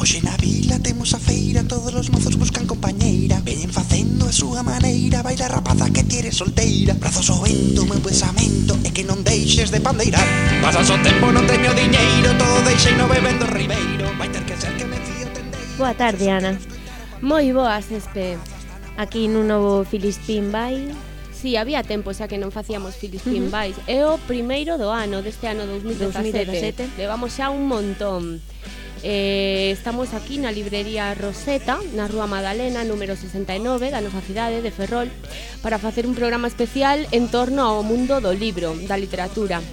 Hoxe na vila temos a feira Todos os mozos buscan compañeira Veñen facendo a súa maneira Baila rapaza que tire solteira Brazos ao vento, meu pensamento É que non deixes de pandeirar Pasas o tempo, non teño diñeiro Todo deixei no bebendo ribeiro Vai ter que ser que me fío tendeiro Boa tarde, Ana Moi boas, Espe Aquí nun novo Filispín vai Si, sí, había tempo xa que non facíamos Filispín uh -huh. Vais. É o primeiro do ano, deste ano 2017. 2017. Levamos xa un montón. Eh, estamos aquí na librería Roseta, na Rúa Madalena, número 69 da nosa cidade de Ferrol, para facer un programa especial en torno ao mundo do libro, da literatura.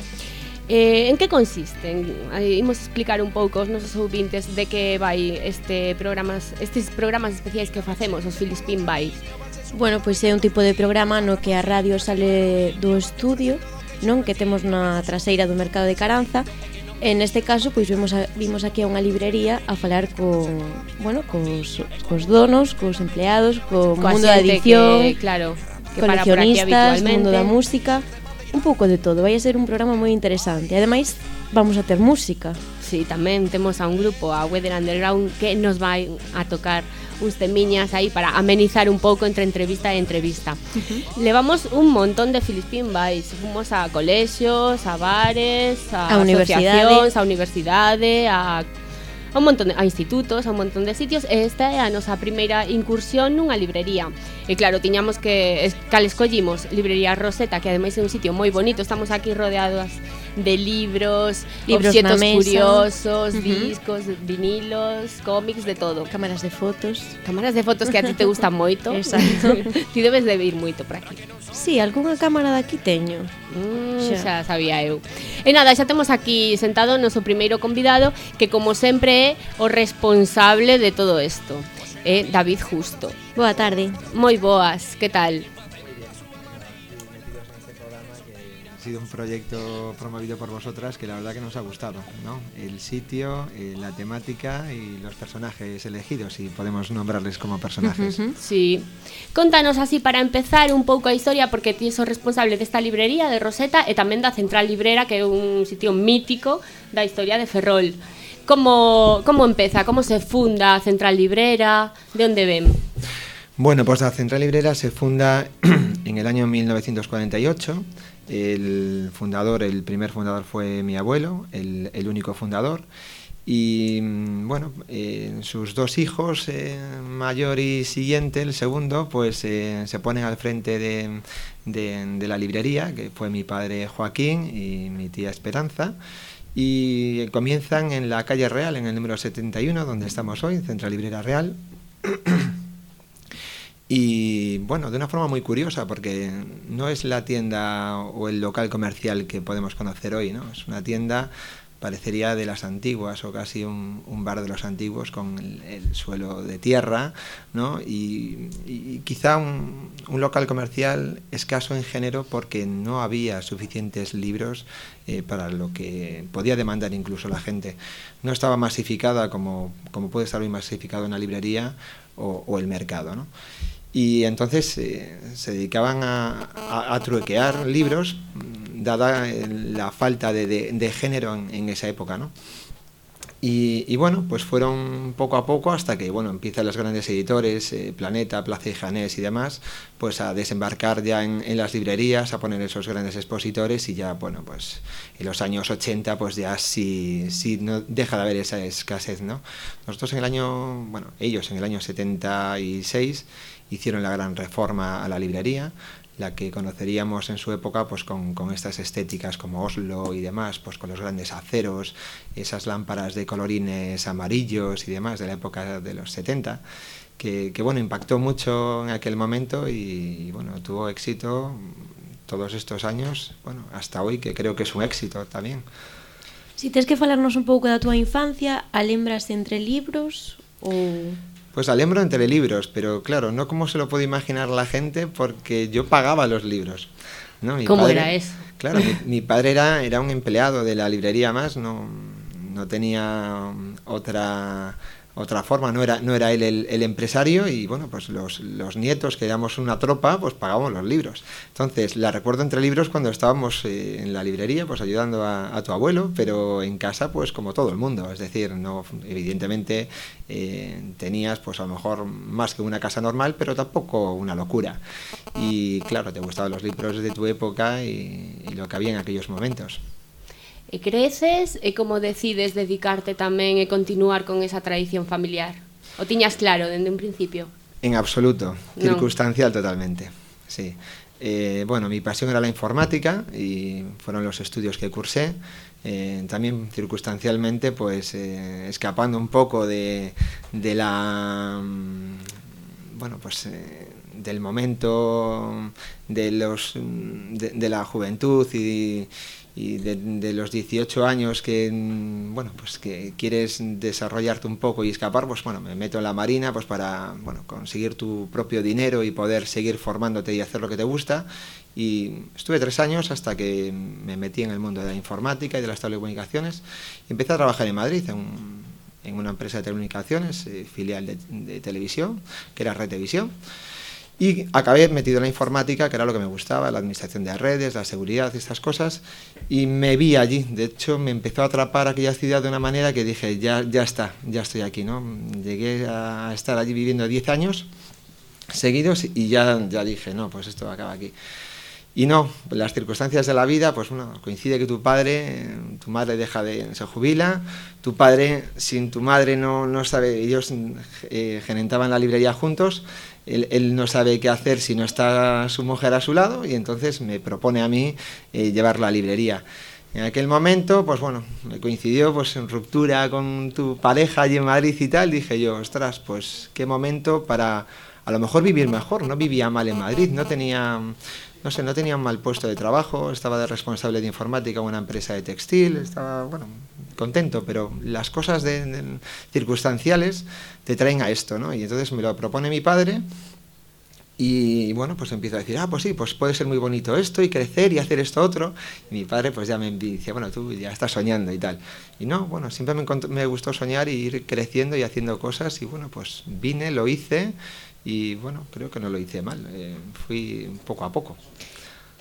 Eh, en que consisten? Eh, imos explicar un pouco aos nosos ouvintes de que vai este programas, estes programas especiais que facemos os Filispín vai. Bueno, pois é un tipo de programa no que a radio sale do estudio non que temos na traseira do mercado de Caranza En este caso, pois vemos a, vimos aquí a unha librería a falar con, bueno, cos, cos donos, cos empleados, co, Coa mundo da edición, que, claro, que coleccionistas, mundo da música, un pouco de todo. Vai a ser un programa moi interesante. E ademais, vamos a ter música. Sí, tamén temos a un grupo, a Weather Underground, que nos vai a tocar uns temiñas aí para amenizar un pouco entre entrevista e entrevista. Uh -huh. Levamos un montón de Filispín vais, fomos a colexios, a bares, a, a universidades, a universidade, a a un montón de, a institutos, a un montón de sitios e esta é a nosa primeira incursión nunha librería. E claro, tiñamos que cal escollimos Librería Roseta, que ademais é un sitio moi bonito, estamos aquí rodeados de libros, libros objetos curiosos, uh -huh. discos, vinilos, cómics, de todo. Cámaras de fotos. Cámaras de fotos que a ti te gustan moito. Exacto. ti debes de vir moito para aquí. Sí, algunha cámara daqui teño. Mm, xa. xa sabía eu. E nada, xa temos aquí sentado o noso primeiro convidado que como sempre é o responsable de todo isto. É David Justo. Boa tarde. Moi boas, que tal? Sido un proyecto promovido por vosotras que la verdad que nos ha gustado, ¿no? El sitio, eh, la temática y los personajes elegidos, si podemos nombrarles como personajes. Sí. Contanos así para empezar un pouco a historia porque ti sos responsable desta librería de Roseta e tamén da Central Librera que é un sitio mítico da historia de Ferrol. Como, como empeza? Como se funda a Central Librera? De onde ven? Bueno, pues la Central Librera se funda en el año 1948. El fundador, el primer fundador fue mi abuelo, el, único fundador. Y mm, bueno, eh, sus dos hijos, eh, mayor y siguiente, el segundo, pues eh, se ponen al frente de la librería, que fue mi padre Joaquín y mi tía Esperanza. Y comienzan en la calle Real, en el número 71, donde estamos hoy, Central Librera Real. Y bueno, de una forma muy curiosa, porque no es la tienda o el local comercial que podemos conocer hoy, ¿no? Es una tienda, parecería de las antiguas, o casi un, bar de los antiguos con el, el suelo de tierra, ¿no? Y, quizá un, un local comercial escaso en género porque no había suficientes libros eh, para lo que podía demandar incluso la gente. No estaba masificada como, como puede estar hoy masificado una librería o el mercado, ¿no? Y entonces eh, se dedicaban a, a- a truequear libros, mm, dada eh, la falta de, de- de género en, en esa época, ¿no? Y, y bueno, pues fueron poco a poco hasta que bueno empiezan los grandes editores, eh, Planeta, Plaza y Janés y demás, pues a desembarcar ya en, en las librerías, a poner esos grandes expositores y ya bueno pues en los años 80 pues ya sí, sí no deja de haber esa escasez, ¿no? Nosotros en el año, bueno, ellos en el año 76 hicieron la gran reforma a la librería, la que conoceríamos en su época pues con, estas estéticas como Oslo y demás, pues con los grandes aceros, esas lámparas de colorines amarillos y demás de la época de los 70, que, que bueno, impactó mucho en aquel momento y, bueno, tuvo éxito todos estos años, bueno, hasta hoy que creo que es un éxito también. Si tes que falarnos un pouco da túa infancia, a lembras entre libros ou... Pues alembro entre libros, pero claro, no como se lo puede imaginar la gente, porque yo pagaba los libros. ¿no? Mi ¿Cómo padre- era eso? Claro, mi, mi padre era, era un empleado de la librería más, no, no tenía otra otra forma, no era, no era él el, empresario y bueno, pues los, los, nietos que éramos una tropa, pues pagábamos los libros. Entonces, la recuerdo entre libros cuando estábamos eh, en la librería, pues ayudando a, tu abuelo, pero en casa, pues como todo el mundo, es decir, no, evidentemente eh, tenías pues a lo mejor más que una casa normal, pero tampoco una locura. Y claro, te gustaban los libros de tu época y lo que había en aquellos momentos. E creces e como decides dedicarte tamén e continuar con esa tradición familiar? O tiñas claro dende un principio? En absoluto, circunstancial no. totalmente, sí. Eh, bueno, mi pasión era la informática y fueron los estudios que cursé. Eh, también circunstancialmente, pues eh, escapando un poco de, de la. Mm, bueno, pues. Eh, del momento de los de, de la juventud y, y de, los 18 años que mm, bueno pues que quieres desarrollarte un poco y escapar pues bueno me meto en la marina pues para bueno conseguir tu propio dinero y poder seguir formándote y hacer lo que te gusta. Y estuve tres años hasta que me metí en el mundo de la informática y de las telecomunicaciones. Y empecé a trabajar en Madrid en, una empresa de telecomunicaciones eh, filial de, de televisión que era Red Televisión y acabé metido en la informática, que era lo que me gustaba, la administración de redes, la seguridad y estas cosas, y me vi allí. De hecho, me empezó a atrapar aquella ciudad de una manera que dije, ya, ya está, ya estoy aquí, ¿no? Llegué a estar allí viviendo 10 años seguidos y ya, ya dije, no, pues esto acaba aquí. Y no, las circunstancias de la vida, pues bueno, coincide que tu padre, tu madre deja de, se jubila, tu padre, sin tu madre no, no sabe, ellos eh, gerentaban la librería juntos, él, no sabe qué hacer si no está su mujer a su lado y entonces me propone a mí eh, llevar la librería. En aquel momento, pues bueno, me coincidió pues en ruptura con tu pareja allí en Madrid y tal, dije yo, ostras, pues qué momento para a lo mejor vivir mejor, no vivía mal en Madrid, no tenía no sé, no tenía un mal puesto de trabajo, estaba de responsable de informática en una empresa de textil, estaba, bueno, contento, pero las cosas de, circunstanciales te traen a esto, ¿no? Y entonces me lo propone mi padre y bueno, pues empiezo a decir, ah, pues sí, pues puede ser muy bonito esto y crecer y hacer esto otro. Y mi padre pues ya me dice, bueno, tú ya estás soñando y tal. Y no, bueno, siempre me, me gustó soñar y ir creciendo y haciendo cosas y bueno, pues vine, lo hice y bueno, creo que no lo hice mal, eh, fui poco a poco.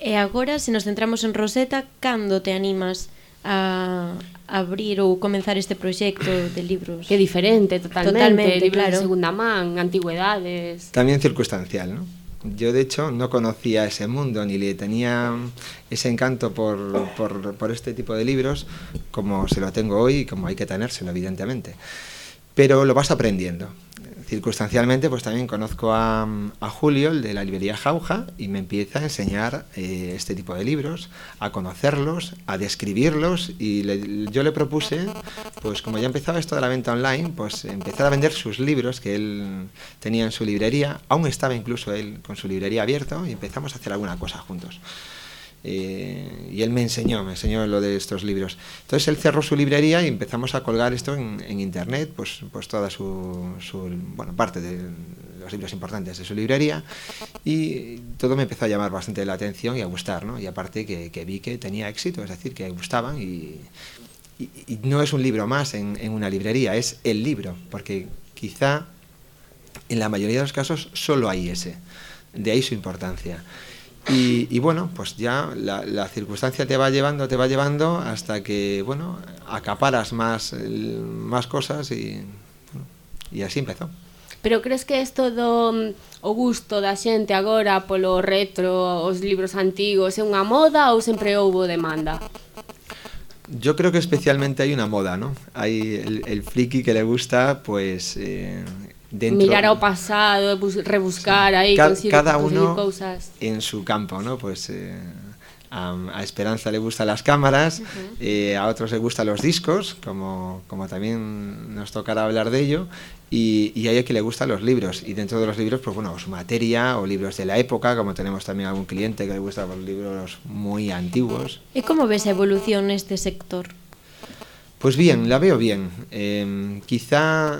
E agora, se nos centramos en Roseta, cando te animas a abrir ou comenzar este proxecto de libros? Que diferente, totalmente, totalmente libros claro. de segunda man, antigüedades... También circunstancial, ¿no? Yo, de hecho, no conocía ese mundo ni le tenía ese encanto por, por, por este tipo de libros como se lo tengo hoy y como hay que tenérselo, evidentemente. Pero lo vas aprendiendo circunstancialmente, pues también conozco a, a, Julio, el de la librería Jauja, y me empieza a enseñar eh, este tipo de libros, a conocerlos, a describirlos, y yo le propuse, pues como ya empezaba esto de la venta online, pues empezar a vender sus libros que él tenía en su librería, aún estaba incluso él con su librería abierto, y empezamos a hacer alguna cosa juntos. Y él me enseñó, me enseñó lo de estos libros. Entonces él cerró su librería y empezamos a colgar esto en, internet, pues, pues toda su, bueno, parte de los libros importantes de su librería y todo me empezó a llamar bastante la atención y a gustar, ¿no? Y aparte que, vi que tenía éxito, es decir, que gustaban y no es un libro más en, en una librería, es el libro, porque quizá en la mayoría de los casos solo hay ese, de ahí su importancia. Y, y, bueno, pues ya la, la, circunstancia te va llevando, te va llevando hasta que, bueno, acaparas más, más cosas y, bueno, y así empezó. Pero crees que esto do o gusto da xente agora polo retro, os libros antigos, é unha moda ou sempre houbo demanda? Yo creo que especialmente hay una moda, ¿no? Hay el, el friki que le gusta, pues eh, dentro mirar ao pasado, rebuscar sí. conseguir, cada uno en su campo, ¿no? Pues eh, a, a Esperanza le gustan las cámaras, uh -huh. eh, a otros le gustan los discos, como, como también nos tocará hablar de ello, y, y hay a quien le gustan los libros, y dentro de los libros, pues bueno, su materia, o libros de la época, como tenemos también algún cliente que le gusta los libros muy antiguos. ¿Y cómo ves a evolución este sector? Pues bien, la veo bien. Eh, quizá...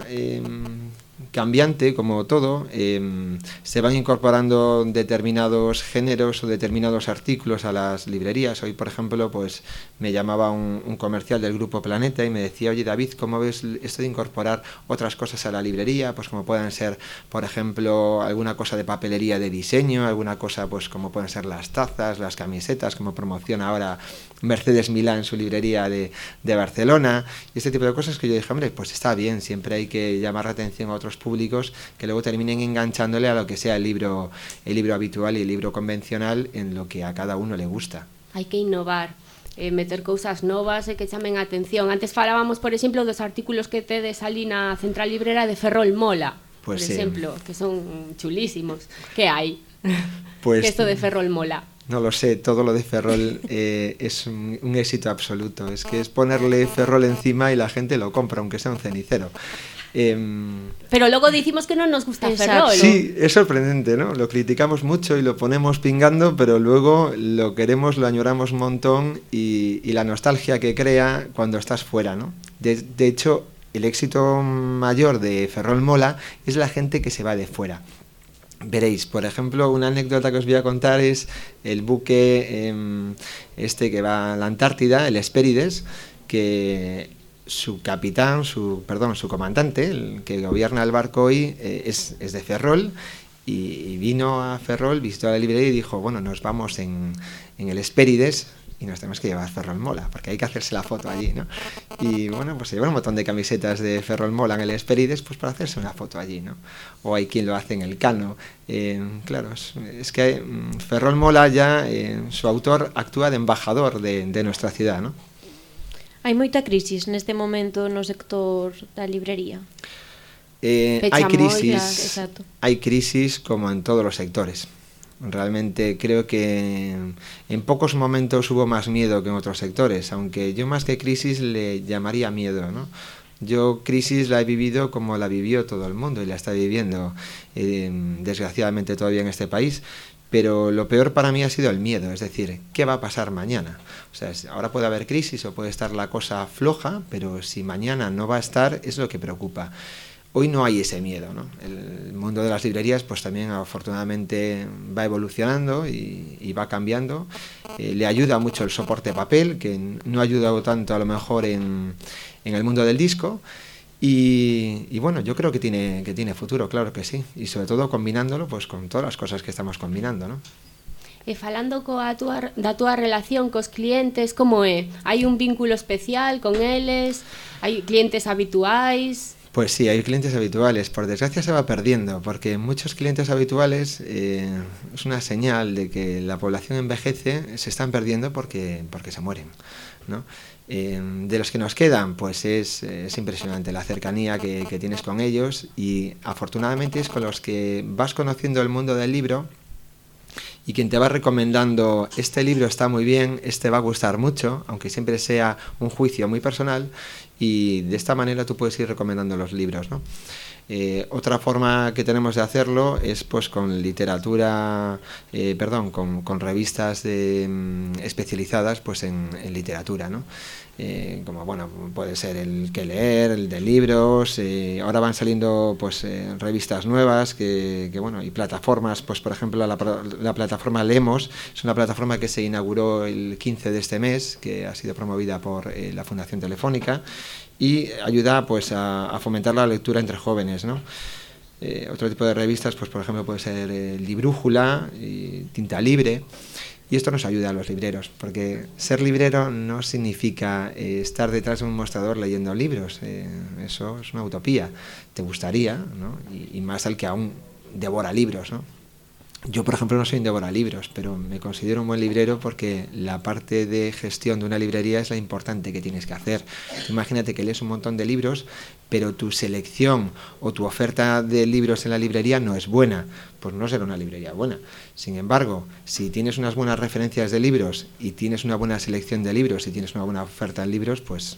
Cambiante como todo, eh, se van incorporando determinados géneros o determinados artículos a las librerías. Hoy, por ejemplo, pues me llamaba un, comercial del grupo Planeta y me decía, oye David, ¿cómo ves esto de incorporar otras cosas a la librería? Pues como puedan ser, por ejemplo, alguna cosa de papelería de diseño, alguna cosa pues como pueden ser las tazas, las camisetas, como promociona ahora Mercedes Milán su librería de, de Barcelona, y este tipo de cosas que yo dije, hombre, pues está bien, siempre hay que llamar la atención a otros públicos que luego terminen enganchándole a lo que sea el libro, el libro habitual y el libro convencional en lo que a cada uno le gusta. Hai que innovar. eh, meter cousas novas e que chamen a atención. Antes falábamos, por exemplo, dos artículos que tedes ali na Central Librera de Ferrol Mola, Pues por sí. exemplo, que son chulísimos. Que hai? Pues que esto de Ferrol Mola. No lo sé, todo lo de Ferrol eh, es un, un, éxito absoluto. Es que es ponerle Ferrol encima y la gente lo compra, aunque sea un cenicero. Eh, Pero luego decimos que no nos gusta Exacto. Ferrol. sí, es sorprendente, ¿no? Lo criticamos mucho y lo ponemos pingando, pero luego lo queremos, lo añoramos un montón y, y la nostalgia que crea cuando estás fuera, ¿no? De, de hecho, el éxito mayor de Ferrol Mola es la gente que se va de fuera. Veréis, por ejemplo, una anécdota que os voy a contar es el buque eh, este que va a la Antártida, el Hespérides, que su capitán, su perdón, su comandante, el que gobierna el barco hoy, eh, es, es, de Ferrol y, y, vino a Ferrol, visitó la librería y dijo, bueno, nos vamos en, en el Hespérides y nos tenemos que llevar Ferrol Mola, porque hay que hacerse la foto allí, ¿no? Y bueno, pues se llevan un montón de camisetas de Ferrol Mola en el Esperides, pues para hacerse una foto allí, ¿no? O hay quien lo hace en el Cano. Eh, claro, es que mm, Ferrol Mola ya, eh, su autor actúa de embajador de, de nuestra ciudad, ¿no? Hai moita crisis neste momento no sector da librería. Eh, hai crisis, exacto. hai crisis como en todos os sectores. Realmente creo que en pocos momentos hubo más miedo que en otros sectores, aunque yo más que crisis le llamaría miedo, ¿no? Yo crisis la he vivido como la vivió todo el mundo y la está viviendo eh, desgraciadamente todavía en este país, pero lo peor para mí ha sido el miedo, es decir, ¿qué va a pasar mañana? O sea, ahora puede haber crisis o puede estar la cosa floja, pero si mañana no va a estar es lo que preocupa. Hoy no hay ese miedo, ¿no? El mundo de las librerías pues también afortunadamente va evolucionando y, va cambiando. Eh, le ayuda mucho el soporte papel, que no ha ayudado tanto a lo mejor en, el mundo del disco, y, bueno, yo creo que tiene, que tiene futuro, claro que sí. Y sobre todo combinándolo pues con todas las cosas que estamos combinando, ¿no? E falando coa túa, da túa relación clientes, como é? Hai un vínculo especial con eles? Hai clientes habituais? Pues sí, hay clientes habituales. Por desgracia se va perdiendo, porque muchos clientes habituales eh, es una señal de que la población envejece, se están perdiendo porque, porque se mueren. Eh, de los que nos quedan, pues es, es impresionante la cercanía que, que, tienes con ellos y afortunadamente es con los que vas conociendo el mundo del libro y quien te va recomendando este libro está muy bien, este va a gustar mucho, aunque siempre sea un juicio muy personal y de esta manera tú puedes ir recomendando los libros, ¿no? Eh, otra forma que tenemos de hacerlo es pues con literatura, eh, perdón, con, revistas um, especializadas pues en, en literatura, ¿no? Eh, como bueno puede ser el que leer el de libros eh, ahora van saliendo pues eh, revistas nuevas que, bueno y plataformas pues por ejemplo la, la, plataforma Lemos es una plataforma que se inauguró el 15 de este mes que ha sido promovida por la Fundación Telefónica y ayuda pues a, fomentar la lectura entre jóvenes no otro tipo de revistas pues por ejemplo puede ser Librújula Tinta Libre y esto nos ayuda a los libreros, porque ser librero no significa eh, estar detrás de un mostrador leyendo libros, eh, eso es una utopía, te gustaría, ¿no? y, y, más al que aún devora libros. ¿no? Yo, por ejemplo, no soy un devora libros, pero me considero un buen librero porque la parte de gestión de una librería es la importante que tienes que hacer. Imagínate que lees un montón de libros, pero tu selección o tu oferta de libros en la librería no es buena, pues no será una librería buena. Sin embargo, si tienes unas buenas referencias de libros y tienes una buena selección de libros y tienes una buena oferta en libros, pues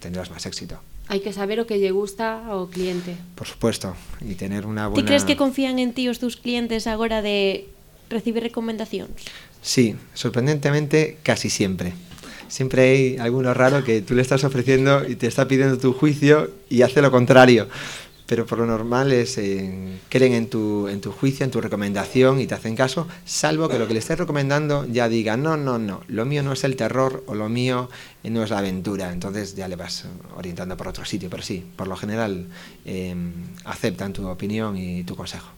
tendrás más éxito. Hai que saber o que lle gusta ao cliente. Por supuesto, y tener una buena... Ti crees que confían en ti os tus clientes agora de recibir recomendacións? Sí, sorprendentemente casi siempre. Siempre hay alguno raro que tú le estás ofreciendo y te está pidiendo tu juicio y hace lo contrario. Pero por lo normal es eh, creen en tu, en tu juicio, en tu recomendación y te hacen caso, salvo que lo que le estés recomendando ya diga, no, no, no, lo mío no es el terror o lo mío no es la aventura, entonces ya le vas orientando por otro sitio, pero sí, por lo general eh, aceptan tu opinión y tu consejo.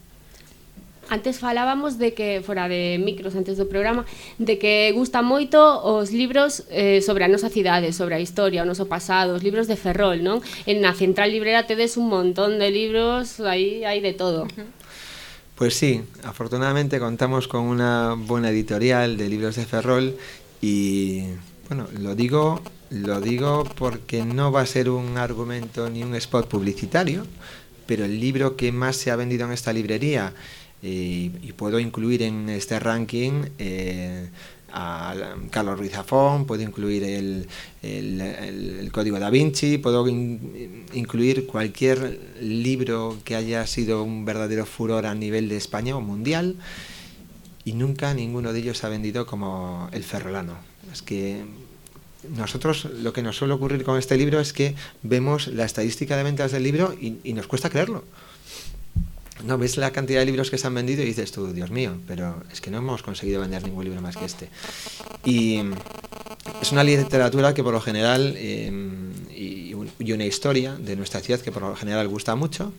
Antes falábamos de que, fora de micros antes do programa, de que gusta moito os libros eh, sobre a nosa cidade, sobre a historia, o noso pasado, os libros de Ferrol, non? En na Central Librera tedes un montón de libros, aí hai de todo. Pues sí, afortunadamente contamos con una buena editorial de libros de Ferrol y bueno, lo digo, lo digo porque no va a ser un argumento ni un spot publicitario, pero el libro que más se ha vendido en esta librería y, y puedo incluir en este ranking eh, a Carlos Ruiz Zafón, puedo incluir el, el, el, Código da Vinci, puedo in, incluir cualquier libro que haya sido un verdadero furor a nivel de España o mundial y nunca ninguno de ellos ha vendido como el Ferrolano. Es que nosotros lo que nos suele ocurrir con este libro es que vemos la estadística de ventas del libro y nos cuesta creerlo. No ves la cantidad de libros que se han vendido y dices tú, Dios mío, pero es que no hemos conseguido vender ningún libro más que este. Y es una literatura que por lo general, eh, y, una historia de nuestra ciudad que por lo general gusta mucho,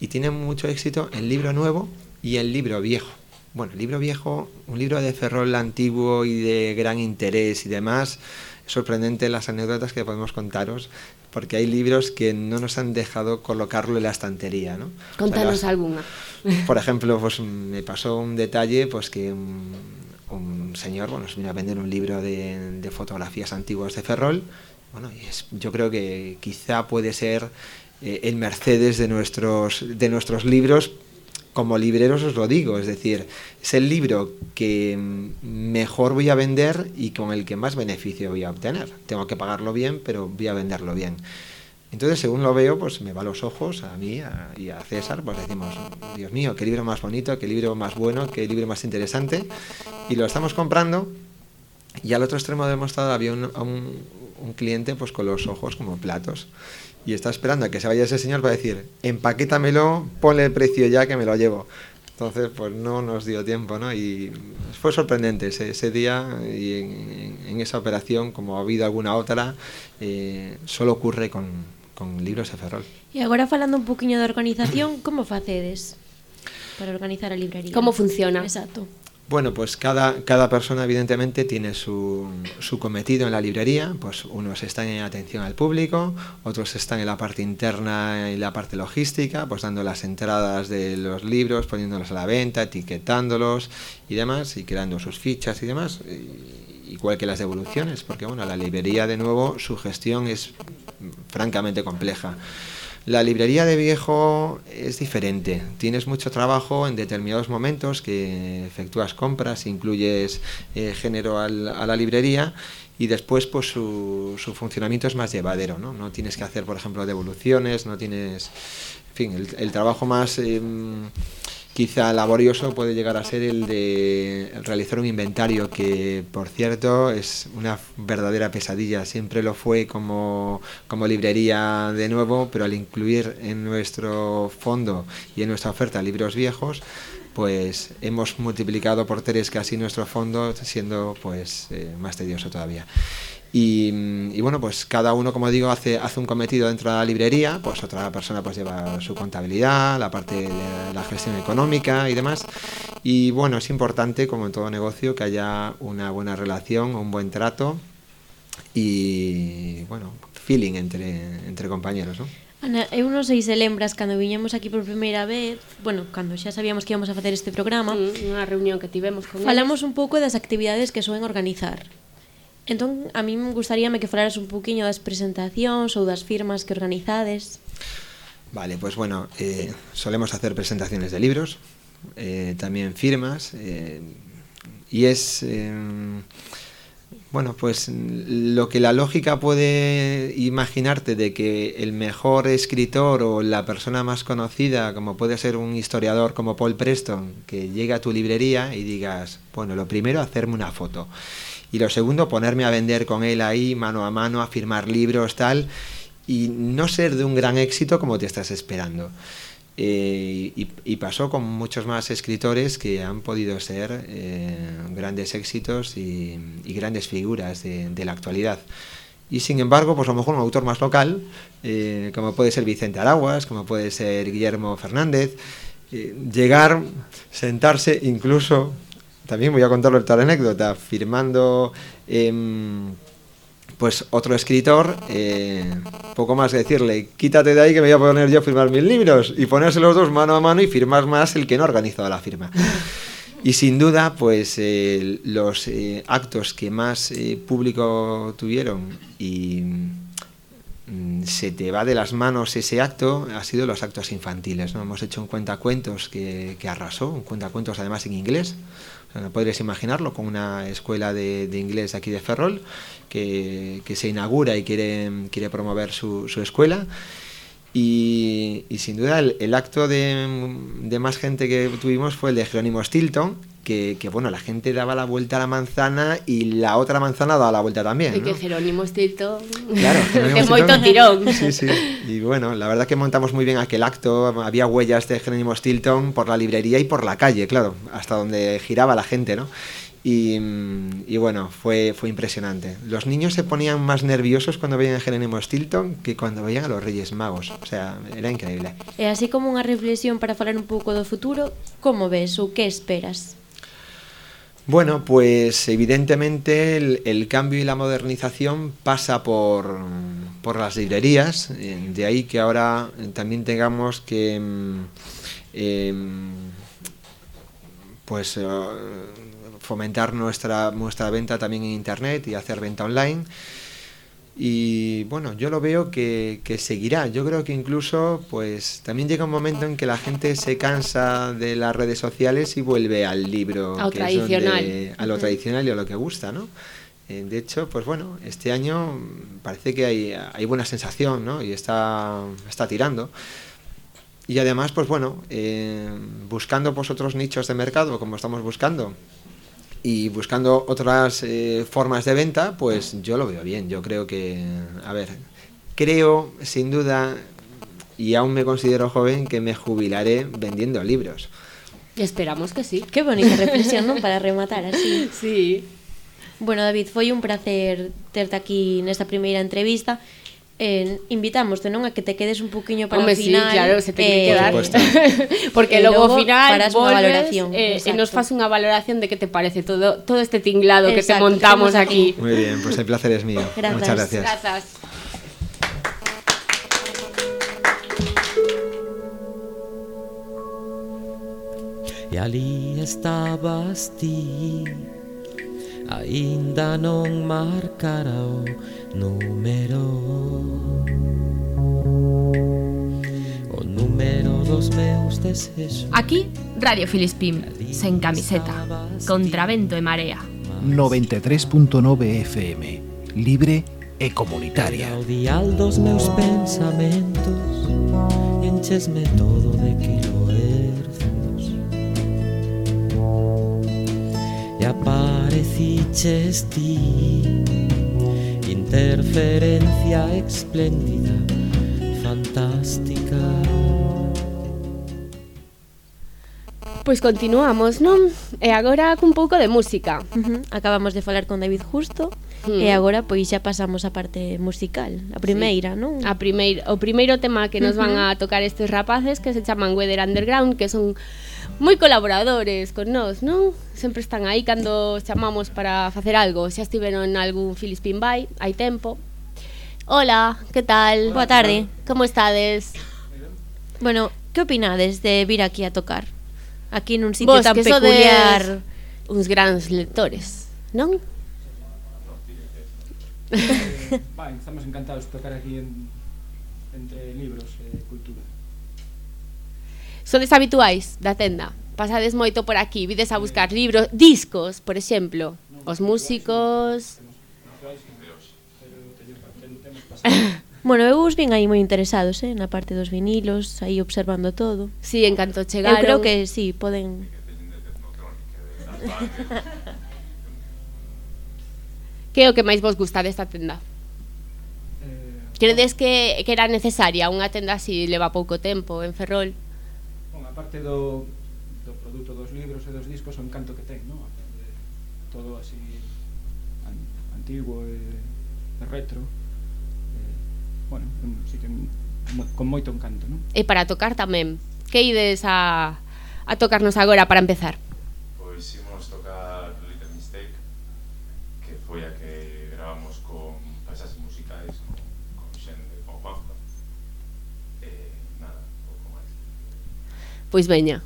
y tiene mucho éxito en libro nuevo y en libro viejo. Bueno, el libro viejo, un libro de Ferrol antiguo y de gran interés y demás, es sorprendente las anécdotas que podemos contaros porque hay libros que no nos han dejado colocarlo en la estantería, ¿no? Contanos o sea, alguna. Por ejemplo, pues me pasó un detalle, pues que un, un señor, bueno, vino a vender un libro de, de fotografías antiguas de Ferrol, bueno, y es, yo creo que quizá puede ser eh, el Mercedes de nuestros, de nuestros libros, como libreros os lo digo, es decir, es el libro que mejor voy a vender y con el que más beneficio voy a obtener. Tengo que pagarlo bien, pero voy a venderlo bien. Entonces, según lo veo, pues me va los ojos a mí y a César, pues decimos, Dios mío, qué libro más bonito, qué libro más bueno, qué libro más interesante. Y lo estamos comprando y al otro extremo del mostrador había un, un, un cliente pues con los ojos como platos y está esperando a que se vaya ese señor para decir, empaquétamelo, ponle el precio ya que me lo llevo. Entonces, pues no nos dio tiempo, ¿no? Y fue sorprendente ese, ese día y en, en, esa operación, como ha habido alguna otra, eh, solo ocurre con, con libros de Ferrol. E agora falando un poquinho de organización, como facedes para organizar a librería? Como funciona? Exacto. Bueno, pues cada, cada persona evidentemente tiene su, su, cometido en la librería, pues unos están en atención al público, otros están en la parte interna y la parte logística, pues dando las entradas de los libros, poniéndolos a la venta, etiquetándolos y demás, y creando sus fichas y demás, igual que las devoluciones, porque bueno, la librería de nuevo su gestión es francamente compleja. La librería de viejo es diferente. Tienes mucho trabajo en determinados momentos que efectúas compras, incluyes eh, género al, a la librería y después pues su, su funcionamiento es más llevadero. ¿no? no tienes que hacer, por ejemplo, devoluciones, no tienes... En fin, el, el trabajo más... Eh, quizá laborioso puede llegar a ser el de realizar un inventario que por cierto es una verdadera pesadilla. Siempre lo fue como, como librería de nuevo pero al incluir en nuestro fondo y en nuestra oferta libros viejos pues hemos multiplicado por tres casi nuestro fondo siendo pues eh, más tedioso todavía Y, y, bueno, pues cada uno, como digo, hace, hace un cometido dentro de la librería, pues otra persona pues lleva su contabilidad, la parte de la gestión económica y demás. Y bueno, es importante, como en todo negocio, que haya una buena relación, un buen trato y, bueno, feeling entre, entre compañeros, ¿no? Ana, eu non sei se lembras cando viñemos aquí por primeira vez, bueno, cando xa sabíamos que íbamos a facer este programa, mm, unha reunión que tivemos con Falamos eles. un pouco das actividades que soen organizar. Entón, a mí me gustaríame que falaras un poquinho das presentacións ou das firmas que organizades. Vale, pues bueno, eh, solemos hacer presentaciones de libros, eh, también firmas, eh, y es... Eh, bueno, pues lo que la lógica puede imaginarte de que el mejor escritor o la persona más conocida, como puede ser un historiador como Paul Preston, que llega a tu librería y digas, bueno, lo primero, hacerme una foto y lo segundo, ponerme a vender con él ahí, mano a mano, a firmar libros, tal. y no ser de un gran éxito como te estás esperando. Eh, y, pasó con muchos más escritores que han podido ser eh, grandes éxitos y, grandes figuras de, la actualidad. Y sin embargo, pues a lo mejor un autor más local, eh, como puede ser Vicente Araguas, como puede ser Guillermo Fernández, llegar, sentarse, incluso, también voy a contarlo otra anécdota, firmando... Eh, pues otro escritor, eh, poco más que decirle, quítate de ahí que me voy a poner yo a firmar mis libros y ponerse los dos mano a mano y firmar más el que no ha organizado la firma. Y sin duda, pues eh, los eh, actos que más eh, público tuvieron y mm, se te va de las manos ese acto ha sido los actos infantiles. ¿no? Hemos hecho un cuentacuentos que, que arrasó, un cuentacuentos además en inglés. No podrías imaginarlo con una escuela de, de inglés aquí de Ferrol que, se inaugura y quiere, quiere promover su escuela. Y, y, sin duda el, el acto de, de, más gente que tuvimos fue el de Jerónimo Stilton, que, que, bueno, la gente daba la vuelta a la manzana y la otra manzana daba la vuelta también. Y que Jerónimo Stilton. Claro, Jerónimo moito tirón. Sí, sí. Y bueno, la verdad que montamos muy bien aquel acto. Había huellas de Jerónimo Stilton por la librería y por la calle, claro, hasta donde giraba la gente, ¿no? Y, y, bueno, fue, fue impresionante. Los niños se ponían más nerviosos cuando veían a Jerónimo Stilton que cuando veían a los Reyes Magos. O sea, era increíble. E así como unha reflexión para falar un pouco do futuro, como ves ou que esperas? Bueno, pues evidentemente el, el, cambio y la modernización pasa por, por las librerías, de ahí que ahora también tengamos que eh, pues eh, fomentar nuestra, nuestra venta también en Internet y hacer venta online. Y bueno, yo lo veo que, que, seguirá. Yo creo que incluso, pues también llega un momento en que la gente se cansa de las redes sociales y vuelve al libro, a, que tradicional. Es donde, a lo tradicional y a lo que gusta, ¿no? Eh, de hecho, pues bueno, este año parece que hay, hay buena sensación, ¿no? Y está, está tirando. Y además, pues bueno, eh, buscando pues otros nichos de mercado, como estamos buscando, y buscando otras eh, formas de venta, pues yo lo veo bien. Yo creo que, a ver, creo sin duda, y aún me considero joven, que me jubilaré vendiendo libros. Esperamos que sí. Qué bonita reflexión, ¿no? Para rematar así. Sí. Bueno, David, foi un placer terte aquí nesta primeira entrevista eh, invitámoste, non? A que te quedes un poquinho para Hombre, o final. Sí, claro, se te eh, quedar. Porque logo ao final farás volves, valoración. Eh, e nos faz unha valoración de que te parece todo todo este tinglado Exacto, que te montamos que aquí. aquí. Muy bien, pues el placer es mío. Gracias. Muchas gracias. Gracias. E ali estabas ti aínda non marcara o número. O número dos meus desexos. Aquí, Radio Filispim, sen camiseta, contra vento e marea. 93.9 FM, libre e comunitaria. O dial dos meus pensamentos enchesme todo de kilohercios E apaga diciches ti Interferencia espléndida, fantástica Pois continuamos, non? E agora cun pouco de música uh -huh. Acabamos de falar con David Justo hmm. E agora pois xa pasamos á parte musical A primeira, sí. non? A primeira, o primeiro tema que nos van a tocar estes rapaces Que se chaman Weather Underground Que son moi colaboradores con nós, non? Sempre están aí cando chamamos para facer algo. Xa estiveron algún Filispin Bay hai tempo. Hola, que tal? Boa tarde. Como estades? Bueno, que opinades de vir aquí a tocar? Aquí nun sitio Vos, tan peculiar... Uns grandes lectores, non? Vai, estamos encantados de tocar aquí en, entre libros e cultura sodes habituais da tenda? Pasades moito por aquí, vides a buscar libros, discos, por exemplo, os músicos... Bueno, eu os vin aí moi interesados, eh, na parte dos vinilos, aí observando todo. Si, sí, en canto chegaron. Eu creo que si, sí, poden Que é o que máis vos gusta desta tenda? Eh, Credes que, que era necesaria unha tenda así leva pouco tempo en Ferrol? parte do, do produto dos libros e dos discos, o encanto que ten, non? Todo así an, antigo e, e retro. E, bueno, un sitio con moito encanto, non? E para tocar tamén. Que ides a, a tocarnos agora para empezar? Pois veña.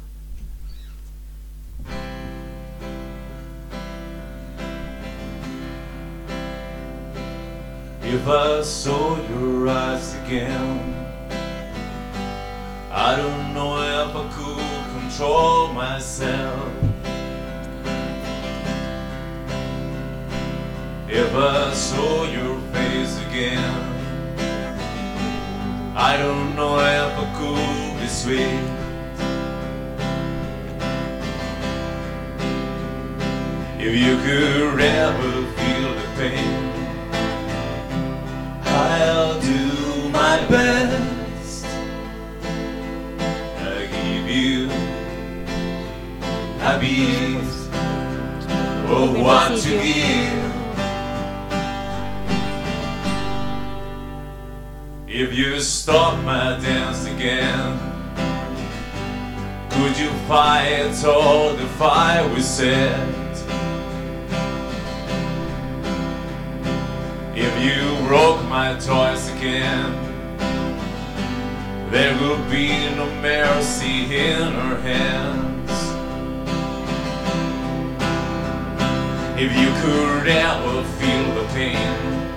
If I saw your eyes again I don't know if I could control myself If I saw your face again I don't know if I could be sweet If you could ever feel the pain I'll do my best. I give you a piece of what to give. If you stop my dance again, could you fight all the fire we set? If you broke my toys again, there will be no mercy in her hands. If you could ever feel the pain,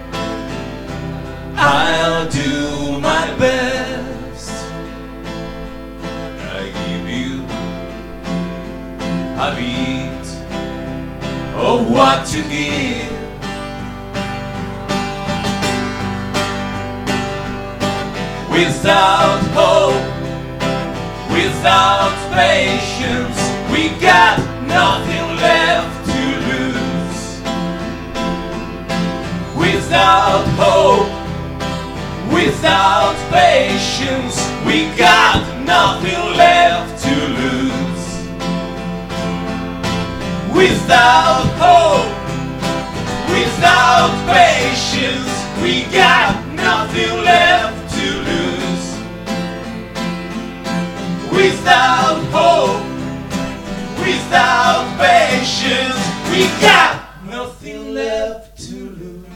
I'll do my best. I give you a beat of what to give. Without hope, without patience, we got nothing left to lose. Without hope, without patience, we got nothing left to lose. Without hope, without patience, we got nothing left to lose. Without hope, without patience, we got nothing left to lose.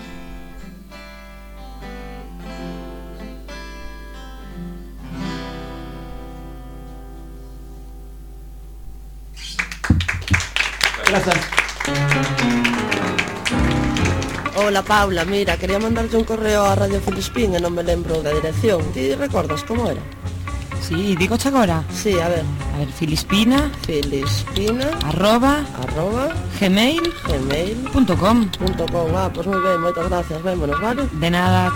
Grazas. Hola Paula, mira, quería mandarte un correo a Radio Filispín e non me lembro da dirección. Ti recordas como era? Sí, digo agora. Sí, a ver. A ver, filispina, Filispina, arroba, arroba, gmail, gmail, punto com. punto com. Ah, pois moi ben, moitas gracias, vémonos, vale? De nada.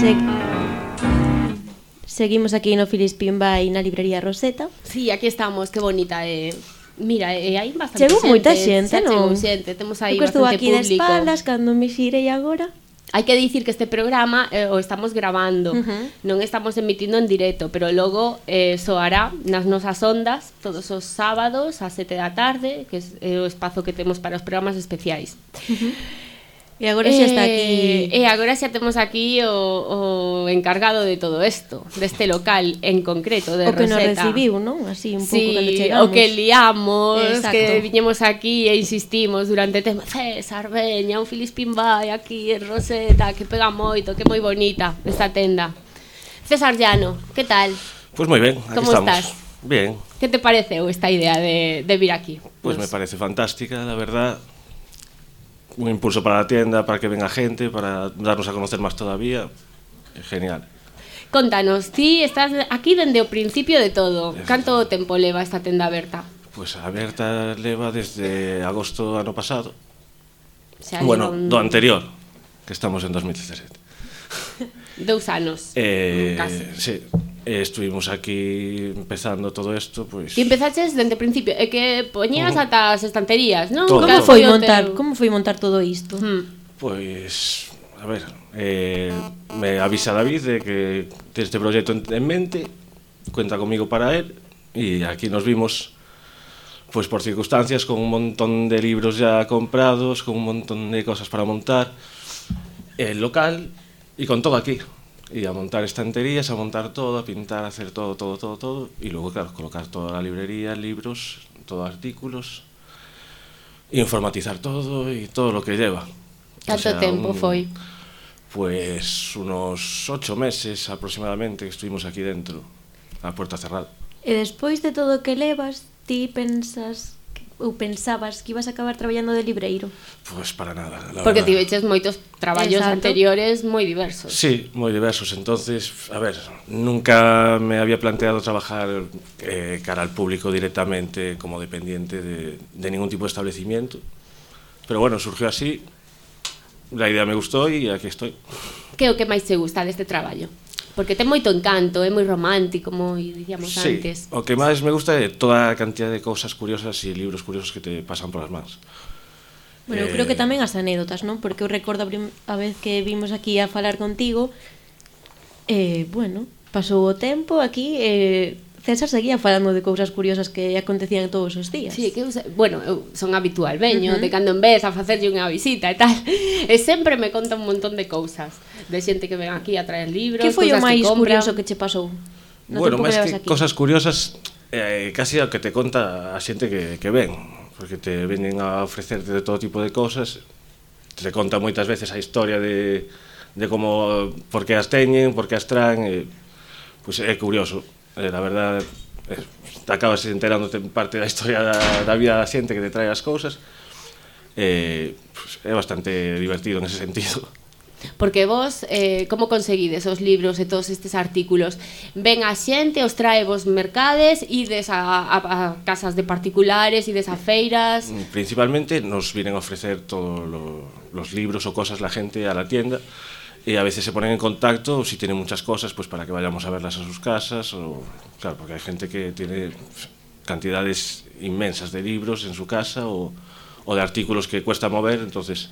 Se... Mm. Seguimos aquí no Filispimba e na librería Roseta. Sí, aquí estamos, que bonita é. Eh. Mira, eh, eh hai bastante chegou xente. moita xente, xa, non? Chegou xente, temos aí bastante aquí público. aquí de espaldas cando me xirei agora. Hai que dicir que este programa eh, o estamos grabando, uh -huh. non estamos emitindo en directo, pero logo eh, soará nas nosas ondas todos os sábados a 7 da tarde, que é eh, o espazo que temos para os programas especiais. Uh -huh. E agora xa está aquí... Eh, eh, e agora xa temos aquí o, o encargado de todo isto, deste local en concreto, de O que Roseta. nos recibiu, non? Así, un pouco sí, cando chegamos. o que liamos, Exacto. que viñemos aquí e insistimos durante tema César, veña, un Filispín vai aquí en Roseta, que pega moito, que moi bonita esta tenda. César Llano, que tal? Pois pues moi ben, aquí Como estamos. estás? Bien. Que te pareceu esta idea de, de vir aquí? Pois pues, pues me parece fantástica, la verdad un impulso para a tienda, para que venga gente, para darnos a conocer más todavía. Genial. Contanos, ti estás aquí dende o principio de todo. Canto tempo leva esta tenda aberta? Pois pues aberta leva desde agosto do ano pasado. Xa bueno, un... do anterior, que estamos en 2017. Dous anos. Eh, casi. Sí. E estuvimos aquí empezando todo isto, pois... Ti empezaches dende o principio, é que poñías ata as estanterías, non? Todo, Como foi montar, teu- como foi montar todo isto? Hmm. Pois, a ver, eh, me avisa David de que ten este proxecto en, en mente, cuenta comigo para él, e aquí nos vimos pois por circunstancias con un montón de libros ya comprados, con un montón de cosas para montar el local y con todo aquí. e a montar estanterías, a montar todo, a pintar, a hacer todo, todo, todo, todo, y luego, claro, colocar toda la librería, libros, todo artículos, informatizar todo e todo lo que lleva. Canto o sea, tempo un, foi? Pues unos ocho meses aproximadamente que estuvimos aquí dentro, a puerta cerrada. E despois de todo o que levas, ti pensas ou pensabas que ibas a acabar traballando de libreiro? Pois pues para nada, la Porque verdad. tiveches moitos traballos Exacto. anteriores moi diversos. Sí, moi diversos, entonces, a ver, nunca me había planteado trabajar eh, cara al público directamente como dependiente de, de ningún tipo de establecimiento. Pero bueno, surgió así, la idea me gustou e aquí estoy. Que é o que máis te gusta deste traballo? porque ten moito encanto, é moi romántico, como dicíamos sí, antes. O que máis me gusta é toda a cantidad de cousas curiosas e libros curiosos que te pasan por as mans. Bueno, eh... creo que tamén as anécdotas, non? Porque eu recordo a, a vez que vimos aquí a falar contigo, eh, bueno, pasou o tempo aquí, eh, César seguía falando de cousas curiosas que acontecían todos os días. Sí, que eu, bueno, eu son habitual, veño uh -huh. de cando en vez a facerlle unha visita e tal. E sempre me conta un montón de cousas, de xente que ven aquí a traer libros, Que foi o máis que curioso que che pasou? No bueno, máis que aquí. cosas curiosas eh, casi o que te conta a xente que, que ven, porque te venen a ofrecerte de todo tipo de cousas, te conta moitas veces a historia de, de como, por que as teñen, por que as traen, e, eh, pois pues é curioso eh, la verdad eh, te acabas enterándote en parte da historia da, da vida da xente que te trae as cousas eh, pois é bastante divertido en ese sentido. Porque vos, eh, como conseguides os libros e todos estes artículos? Ven a xente, os trae vos mercades, ides a, a, a casas de particulares, ides a feiras... Principalmente nos vienen a ofrecer todos lo- los libros o cosas la gente a la tienda y a veces se ponen en contacto si tienen muchas cosas pues para que vayamos a verlas a sus casas o claro porque hay gente que tiene cantidades inmensas de libros en su casa o, o de artículos que cuesta mover entonces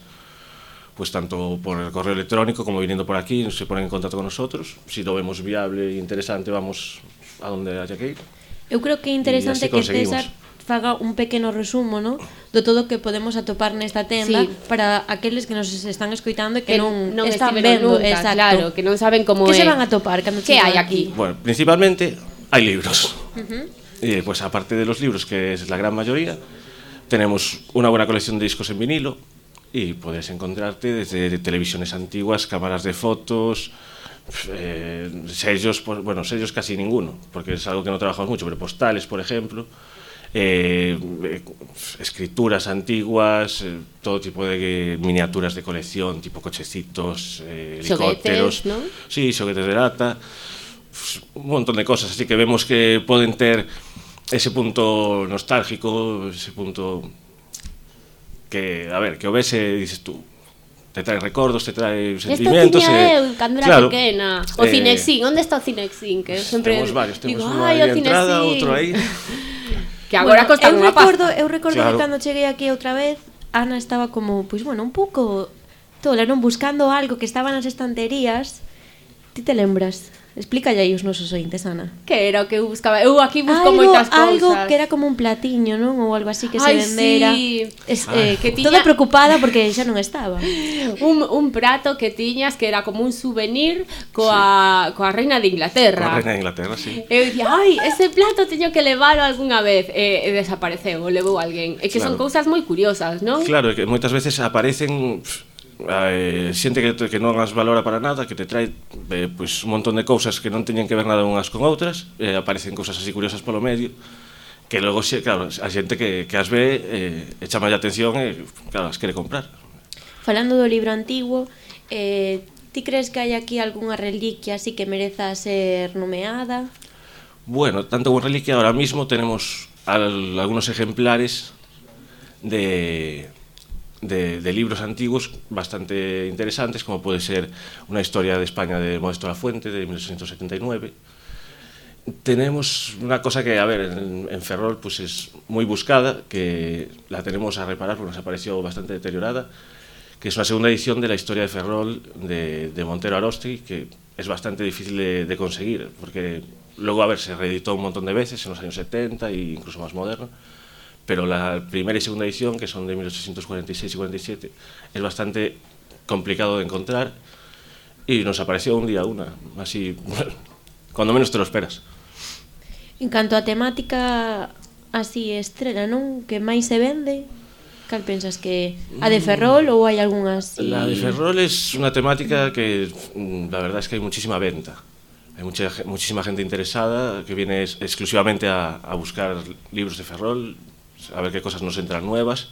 pues tanto por el correo electrónico como viniendo por aquí se ponen en contacto con nosotros si lo vemos viable e interesante vamos a donde haya que ir Eu creo que é interesante que. César faga un pequeno resumo, ¿no? De todo o que podemos atopar nesta tenda Sí. para aqueles que nos están escoitando e que, Que non, non están vendo, nunca, exacto. claro, que non saben como que se van a topar cando Que hai aquí? Bueno, principalmente hay libros. Ujú. Y pues aparte de los libros, que es la gran mayoría, tenemos una buena colección de discos en vinilo y puedes encontrarte desde televisiones antiguas, cámaras de fotos, eh, sellos, pues, bueno, sellos casi ninguno, porque es algo que no trabajamos mucho, pero postales, por ejemplo, Eh, eh, escrituras antiguas, eh, todo tipo de miniaturas de colección, tipo cochecitos, eh, helicópteros, xoguetes, ¿no? sí, xoguetes de lata, un montón de cosas, así que vemos que poden ter ese punto nostálgico, ese punto que, a ver, que o ves e dices tú, te trae recordos, te trae sentimentos. Esto tiña eh, eu cando era claro, pequena. O eh, Cinexin, onde está o Cinexin? Que sempre temos varios, temos digo, unha aí entrada, outro aí. Que agora bueno, costan unha recordo, pasta. Eu recordo claro. que cando cheguei aquí outra vez, Ana estaba como, pois pues, bueno, un pouco tola, non buscando algo que estaba nas estanterías. Ti te lembras? Explícalle aí os nosos ointes, Ana. Que era o que eu buscaba? Eu aquí busco algo, moitas cousas. Algo que era como un platiño, non? Ou algo así que se Ai, vendera. Sí. Es, ah. eh, que tiña... Toda preocupada porque xa non estaba. un, un prato que tiñas que era como un souvenir coa, sí. coa reina de Inglaterra. Coa reina de Inglaterra, sí. Eu dicía, ai, ese plato teño que leválo algunha vez. E, eh, e desapareceu, o levou alguén. E que claro. son cousas moi curiosas, non? Claro, que moitas veces aparecen... Pff, hai xente que, que non as valora para nada, que te trae eh, pois, un montón de cousas que non teñen que ver nada unhas con outras, eh, aparecen cousas así curiosas polo medio, que logo, xe, claro, a xente que, que as ve eh, e chama a atención e, claro, as quere comprar. Falando do libro antigo, eh, ti crees que hai aquí algunha reliquia así que mereza ser nomeada? Bueno, tanto como reliquia, ahora mismo tenemos al, algunos ejemplares de, de, de libros antiguos bastante interesantes, como puede ser una historia de España de Modesto La Fuente, de 1879, tenemos una cosa que, a ver, en, en Ferrol pues es muy buscada, que la tenemos a reparar porque nos ha parecido bastante deteriorada, que es una segunda edición de la historia de Ferrol de, de Montero Arosti, que es bastante difícil de, de conseguir, porque luego, a ver, se reeditó un montón de veces en los años 70 e incluso más moderno, pero la primera y segunda edición, que son de 1846 y 47, es bastante complicado de encontrar y nos apareció un día una, así, cuando menos te lo esperas. En canto a temática así estrela, non? Que máis se vende? Cal pensas que a de Ferrol ou hai algunhas así? La de Ferrol es una temática que mm, la verdad es que hay muchísima venta. Hay mucha, muchísima gente interesada que viene exclusivamente a, a buscar libros de Ferrol, a ver qué cosas nos entran nuevas.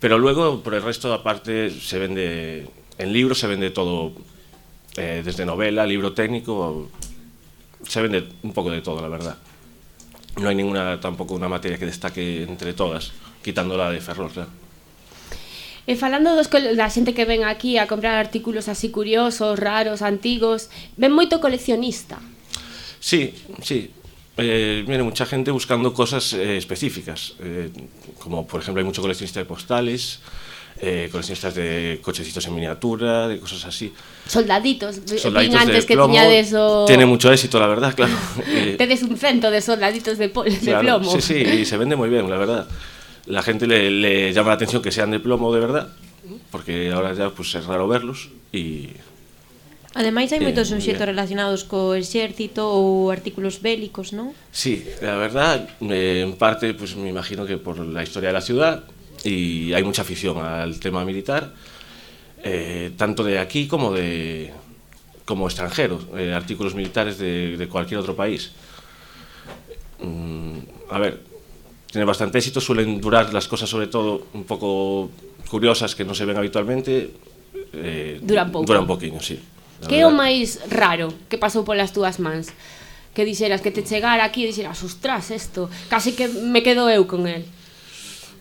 Pero luego, por el resto, aparte, se vende en libros, se vende todo, eh, desde novela, libro técnico, se vende un poco de todo, la verdad. No hay ninguna, tampoco una materia que destaque entre todas, quitando la de Ferrol, claro. E falando dos da xente que ven aquí a comprar artículos así curiosos, raros, antigos, ven moito coleccionista. Sí, sí. Eh, viene mucha gente buscando cosas eh, específicas, eh, como por ejemplo hay mucho coleccionista de postales, eh, coleccionistas de cochecitos en miniatura, de cosas así. Soldaditos, Soldaditos antes de que plomo. tiñades o... Tiene mucho éxito, la verdad, claro. Eh, Tedes un cento de soldaditos de, pol- de claro, plomo. Sí, sí, y se vende muy bien, la verdad. La gente le, le llama la atención que sean de plomo de verdad, porque ahora ya pues es raro verlos y Ademais hai Eh, moitos moi obxectos relacionados co exército ou artículos bélicos, non? Sí, la verdad, eh, en parte, pues me imagino que por la historia de la ciudad y hay mucha afición al tema militar, eh, tanto de aquí como de como extranjeros, eh, artículos militares de, de cualquier otro país. Mm, a ver, tiene bastante éxito, suelen durar las cosas sobre todo un poco curiosas que no se ven habitualmente. eh, Duran pouco. Duran poquinho, sí. Que é o máis raro que pasou polas túas mans? Que dixeras que te chegara aquí e dixeras, ostras, isto, case que me quedo eu con el.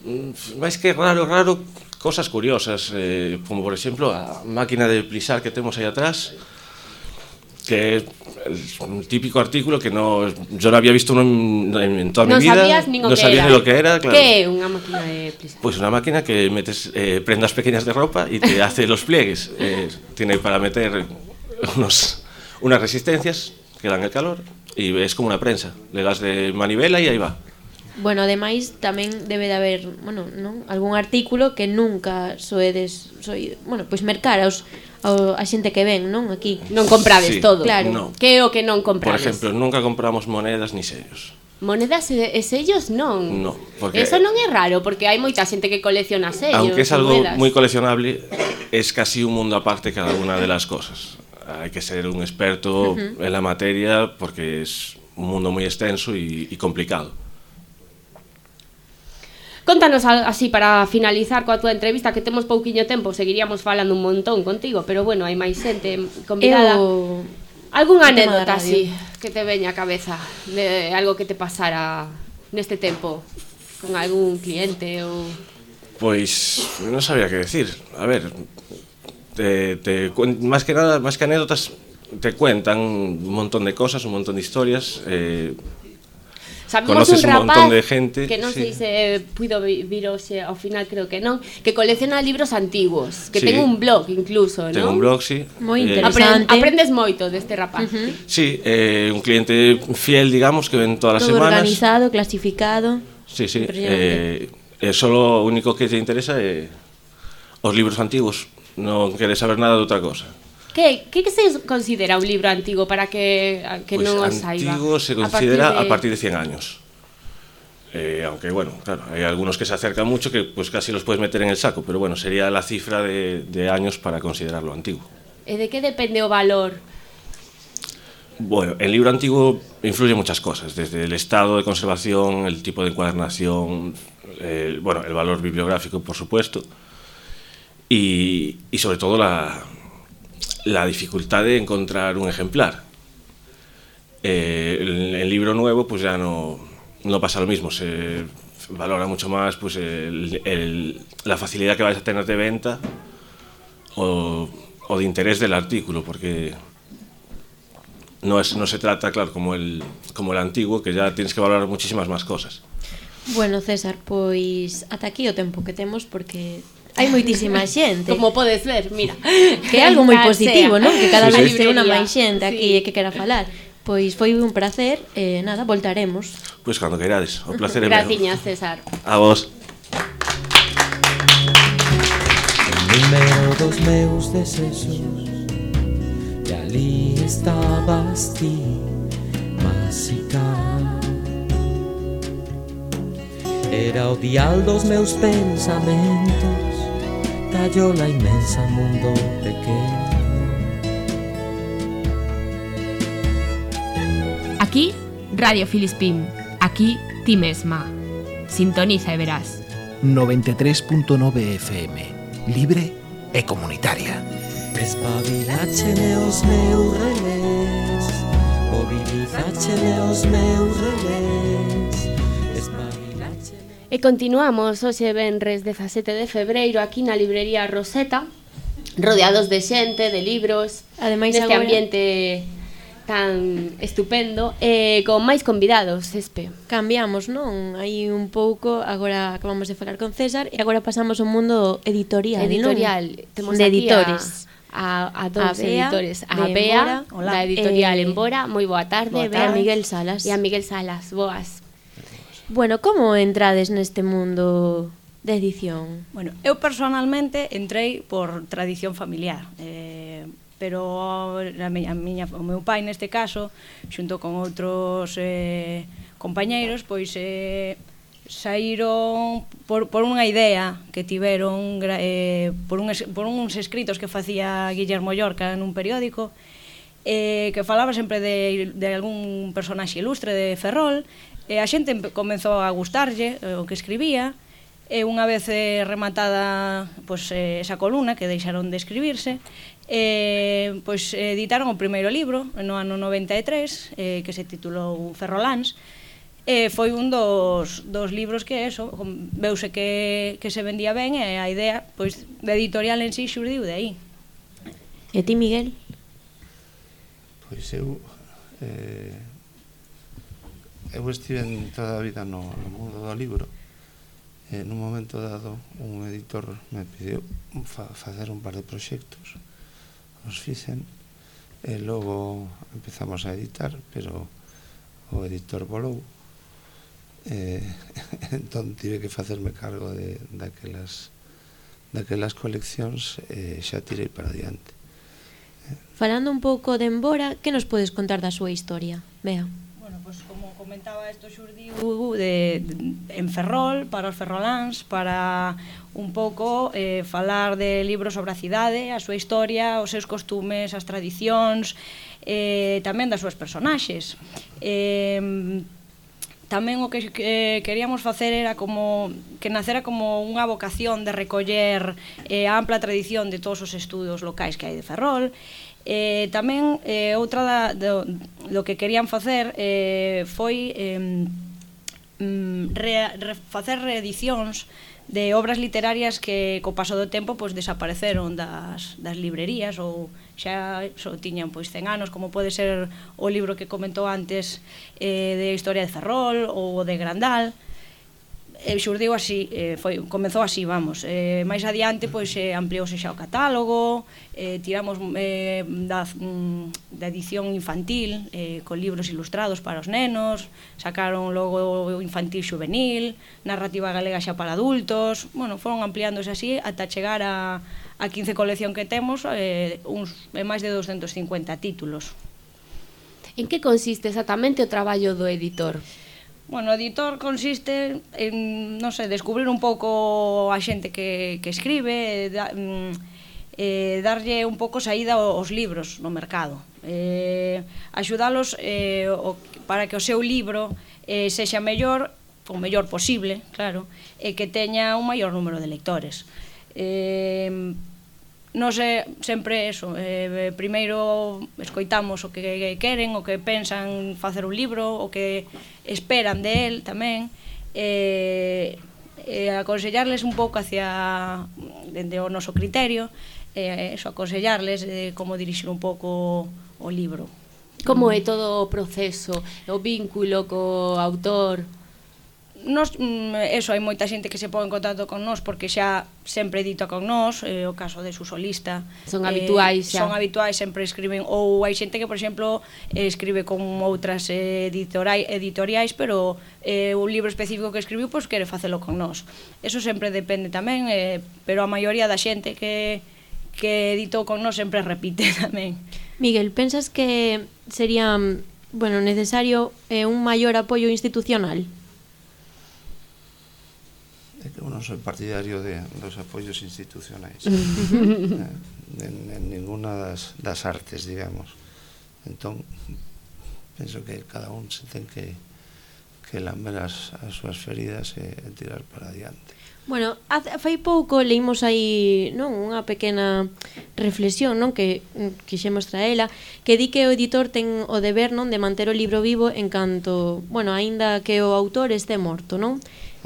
Mm, Mais que raro, raro, cosas curiosas, eh, como por exemplo a máquina de plisar que temos aí atrás, que é un típico artículo que no yo no había visto uno en, en, en toda no mi vida. Sabías ni no que sabías era. ni lo que era. Claro. ¿Qué unha máquina de plisar? Pues una máquina que metes eh, prendas pequeñas de ropa y te hace los pliegues. Eh, tiene para meter unos, unas resistencias que dan el calor y es como una prensa, le das de manivela y ahí va. Bueno, ademais tamén debe de haber, bueno, non, algún artículo que nunca soedes, soi, bueno, pois mercar aos ao, a xente que ven, non, aquí. Non comprades sí, todo. Claro. No. Que é o que non comprades? Por exemplo, nunca compramos monedas ni sellos. Monedas e, e sellos non. No, porque Eso non é raro, porque hai moita xente que colecciona sellos. Aunque é algo moi coleccionable, es casi un mundo aparte cada unha de las cosas hai que ser un experto uh -huh. en la materia porque es un mundo muy extenso y, y complicado. Contanos así para finalizar coa túa entrevista que temos pouquiño tempo, seguiríamos falando un montón contigo, pero bueno, hai máis xente convidada. Eu... Algún anécdota así que te veña a cabeza de algo que te pasara neste tempo con algún cliente ou Pois non sabía que decir. A ver, te, te, más que nada, más que anécdotas, te cuentan un montón de cosas, un montón de historias. Eh, Sabemos Conoces un, rapaz un montón de gente que non sí. sei se puido vir hoxe ao final creo que non, que colecciona libros antigos, que sí. ten un blog incluso, ten non? Ten un blog, sí. Moi eh, interesante. Eh, aprendes moito deste rapaz. Uh -huh. Sí, eh, un cliente fiel, digamos, que ven todas Todo as semanas. organizado, clasificado. Sí, sí. Eh, eh, solo o único que te interesa é eh, os libros antigos. Non queres saber nada de outra cosa. Que, que se considera un libro antigo para que, a- que Pues non o saiba? antiguo se A considera partir de- a partir de 100 años. Eh, aunque bueno, claro, hay algunos que se acercan mucho que pues casi los puedes meter en el saco, pero bueno, sería la cifra de, de años para considerarlo antiguo. E de que depende o valor? Bueno, el libro antiguo influye muchas cosas, desde el estado de conservación, el tipo de encuadernación, el, bueno, el valor bibliográfico, por supuesto, y, y sobre todo la, la dificultad de encontrar un ejemplar. Eh, el, el libro nuevo, pues ya no, no pasa lo mismo, se valora mucho más pues el- el- la facilidad que vais a tener de venta o, o de interés del artículo, porque no, es, no se trata, claro, como el, como el antiguo, que ya tienes que valorar muchísimas más cosas. Bueno, César, pois ata aquí o tempo que temos porque hai moitísima xente. Como podes ver, mira. Que é algo moi positivo, non? Que cada sí, vez sí. unha máis xente aquí sí. que quera falar. Pois foi un placer, eh, nada, voltaremos. Pois pues cando queirades, o placer é meu. Graciñas, César. A vos. Número dos meus desesos E ali estabas ti, masicar Era o dial dos meus pensamentos estalló la inmensa mundo pequeño. Aquí, Radio Filispín. Aquí, ti mesma. Sintoniza y verás. 93.9 FM. Libre e comunitaria. Espabilatxe neus meurrenez, mobilizatxe neus meurrenez. E continuamos hoxe venres 17 de febreiro aquí na librería Roseta, rodeados de xente, de libros, Ademais, neste agora... ambiente tan estupendo e eh, con máis convidados, Espe. Cambiamos, non? Aí un pouco, agora acabamos de falar con César e agora pasamos ao mundo editorial, Editorial. Non? Temos de editores. A, a, a dous a Bea, editores. A Bea, Bea da editorial eh, Embora, moi boa tarde, boa tarde. Bea. A Miguel Salas. E a Miguel Salas, boas. Bueno, como entrades neste mundo de edición? Bueno, eu personalmente entrei por tradición familiar. Eh, pero a miña, a miña, o meu pai neste caso, xunto con outros eh, compañeiros, pois eh, saíron por, por unha idea que tiveron eh, por, un, por uns escritos que facía Guillermo Llorca nun periódico eh, que falaba sempre de, de algún personaxe ilustre de Ferrol E a xente comezou a gustarlle eh, o que escribía, e unha vez eh, rematada pois, eh, esa columna que deixaron de escribirse, eh, pois editaron o primeiro libro no ano 93, eh, que se titulou Ferrolans, e eh, foi un dos, dos libros que eso, veuse que, que se vendía ben e a idea pois, de editorial en sí xurdiu de aí. E ti, Miguel? Pois eu... Eh, eu estive toda a vida no, no mundo do libro e nun momento dado un editor me pediu fa, facer un par de proxectos os fixen e logo empezamos a editar pero o editor volou eh, entón tive que facerme cargo de, daquelas daquelas coleccións eh, xa tirei para diante Falando un pouco de Embora, que nos podes contar da súa historia? Bea comentaba, isto xurdiu de, de, en Ferrol, para os ferroláns, para un pouco eh, falar de libros sobre a cidade, a súa historia, os seus costumes, as tradicións, eh, tamén das súas personaxes. Eh, tamén o que, que queríamos facer era como que nacera como unha vocación de recoller eh, a ampla tradición de todos os estudos locais que hai de Ferrol, Eh, tamén eh, outra da, do, do que querían facer eh, foi eh, re, re, facer reedicións de obras literarias que co paso do tempo pois desapareceron das, das librerías ou xa só tiñan pois 100 anos, como pode ser o libro que comentou antes eh, de Historia de Ferrol ou de Grandal, eh, xurdiu así, eh, foi, comezou así, vamos. Eh, máis adiante, pois, eh, ampliouse xa o catálogo, eh, tiramos eh, da, mm, da edición infantil, eh, con libros ilustrados para os nenos, sacaron logo infantil juvenil, narrativa galega xa para adultos, bueno, foron ampliándose así ata chegar a, a 15 colección que temos, eh, uns, eh, máis de 250 títulos. En que consiste exactamente o traballo do editor? Bueno, editor consiste en, non sei, descubrir un pouco a xente que, que escribe, da, mm, eh, darlle un pouco saída aos libros no mercado. Eh, axudalos eh, o, para que o seu libro eh, sexa mellor, o mellor posible, claro, e que teña un maior número de lectores. Eh, non é sempre eso, eh, eh, primeiro escoitamos o que queren, o que pensan facer un libro, o que esperan de él tamén, e eh, eh, aconsellarles un pouco hacia dende o noso criterio, eh, eso, aconsellarles eh, como dirixir un pouco o libro. Como é todo o proceso, o vínculo co autor? nos, mm, eso, hai moita xente que se pon en contacto con nós porque xa sempre edita con nós, eh, o caso de su solista. Son eh, habituais xa. Son habituais, sempre escriben, ou hai xente que, por exemplo, eh, escribe con outras eh, editorai, editoriais, pero eh, un libro específico que escribiu, pois pues, quere facelo con nós. Eso sempre depende tamén, eh, pero a maioría da xente que que editou con nós sempre repite tamén. Miguel, pensas que sería mm, bueno, necesario eh, un maior apoio institucional? é que eu non sou partidario de, dos apoios institucionais eh, en, en ninguna das, das artes, digamos. Entón penso que cada un se ten que que lamber as, as súas feridas e, e tirar para adiante Bueno, fai pouco leímos aí non unha pequena reflexión non que mm, quixemos traela que di que o editor ten o deber non de manter o libro vivo en canto, bueno, aínda que o autor este morto, non?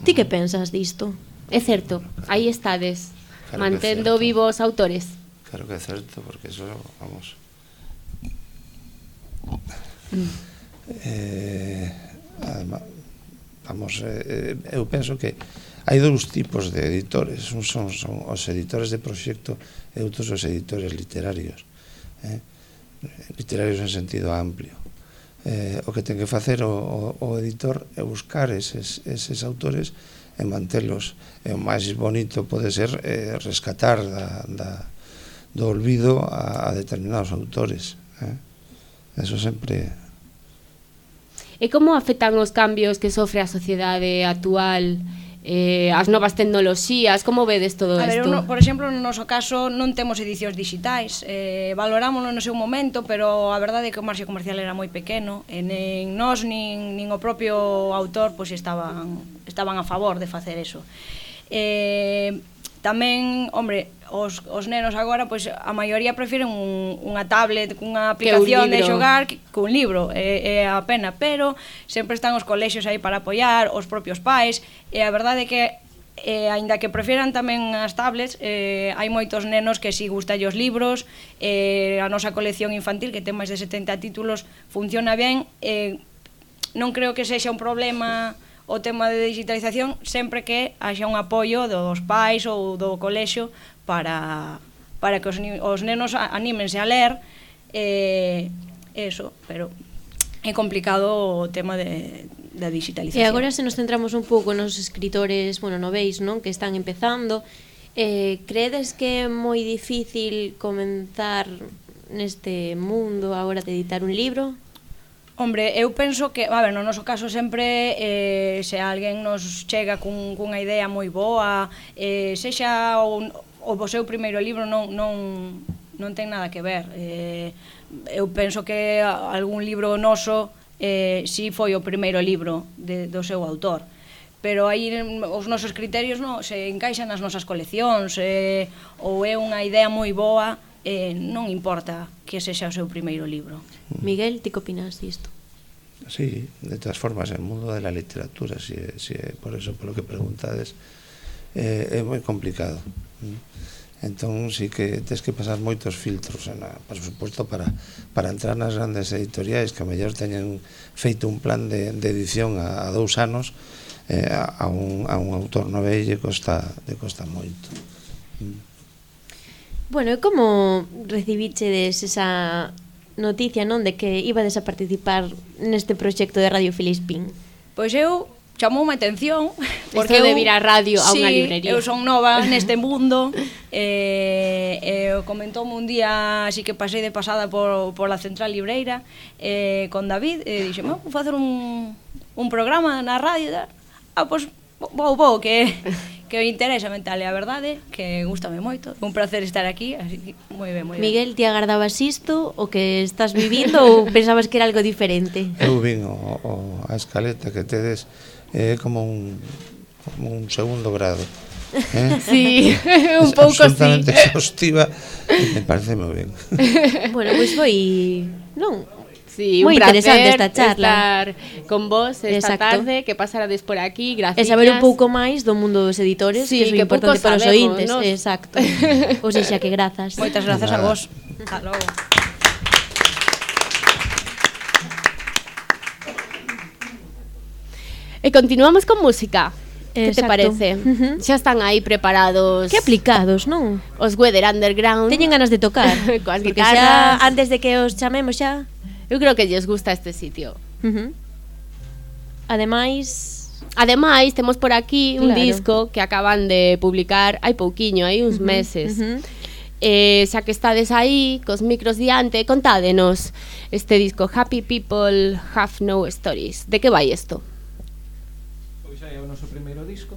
Ti que pensas disto? É certo, aí estades, claro mantendo é vivos autores. Claro que é certo, porque eso, vamos... Mm. Eh, además, vamos, eh, eh, eu penso que hai dous tipos de editores, un son, son os editores de proxecto e outros os editores literarios. Eh? Literarios en sentido amplio eh, o que ten que facer o, o, o editor é buscar eses, eses autores e mantelos e o máis bonito pode ser eh, rescatar da, da, do olvido a, a determinados autores eh? eso sempre E como afectan os cambios que sofre a sociedade actual eh, as novas tecnoloxías, como vedes todo isto? A ver, uno, por exemplo, no noso caso non temos edicións digitais, eh, valorámoslo no seu momento, pero a verdade é que o marxo comercial era moi pequeno, e nen nós, nin, nin o propio autor, pois estaban, estaban a favor de facer eso. Eh, Tamén, hombre, os, os nenos agora, pois a maioría prefiren un, unha tablet cunha aplicación de xogar que, un libro, é, é a pena, pero sempre están os colexios aí para apoiar, os propios pais, e a verdade é que eh, aínda que prefieran tamén as tablets, eh, hai moitos nenos que si gustan os libros, eh, a nosa colección infantil, que ten máis de 70 títulos, funciona ben, eh, non creo que sexa un problema o tema de digitalización sempre que haxa un apoio dos pais ou do colexio para, para que os, os nenos anímense a ler eh, eso, pero é complicado o tema de, da digitalización. E agora se nos centramos un pouco nos escritores, bueno, noveis, non, que están empezando, eh, credes que é moi difícil comenzar neste mundo agora de editar un libro? Hombre, eu penso que, a ver, no noso caso sempre eh, se alguén nos chega cun, cunha idea moi boa, eh, sexa o, o seu primeiro libro non, non, non ten nada que ver. Eh, eu penso que algún libro noso eh, si foi o primeiro libro de, do seu autor pero aí os nosos criterios non se encaixan nas nosas coleccións eh, ou é unha idea moi boa eh, non importa que sexa o seu primeiro libro. Miguel, ti que opinas disto? Sí, de todas formas, el mundo de la literatura, si, si, por eso, por lo que preguntades, eh, é moi complicado. Entón, sí que tens que pasar moitos filtros, na, por suposto, para, para entrar nas grandes editoriais que a mellor teñen feito un plan de, de edición a, a dous anos, eh, a, un, a un autor novelle costa, de costa moito. Bueno, e como recibichedes esa noticia, non, de que ibades a participar neste proxecto de Radio Filispín? Pois eu chamoume a atención porque Esto de vir a radio a sí, unha librería. eu son nova neste mundo. eh, eh comentoume un día así que pasei de pasada por, por la central libreira eh, con David e eh, dixeme, vou facer un, un programa na radio. Ah, pois vou, vou, que que me interesa mental é a verdade, que gustame moito. Un placer estar aquí, así que moi ben, moi ben. Miguel, ti agardabas isto o que estás vivindo ou pensabas que era algo diferente? Eu vin o, o, a escaleta que tedes é eh, como un, como un segundo grado. Eh? Sí, un pouco así. Absolutamente exhaustiva, me parece moi ben. Bueno, pois pues foi non, Sí, Muy un interesante esta charla. Estar con vos esta Exacto. tarde, que pasarades por aquí, gracias. E saber un pouco máis do mundo dos editores, sí, que é que importante para os ointes. Nos. Exacto. O pues, xa que grazas. Moitas grazas a vos. Hasta. E eh, continuamos con música. Que te parece? Uh -huh. Xa están aí preparados. Que aplicados, non? Os Weather Underground. Teñen ganas de tocar. Coas guitarras. Xa, antes de que os chamemos xa, Eu creo que lles gusta este sitio. Uh -huh. Ademais, Ademais, temos por aquí un claro. disco que acaban de publicar hai pouquiño, hai uns uh -huh, meses. Uh -huh. Eh, xa que estades aí, cos micros diante, contádenos este disco Happy People Have No Stories. De que vai isto? Pois é o noso primeiro disco,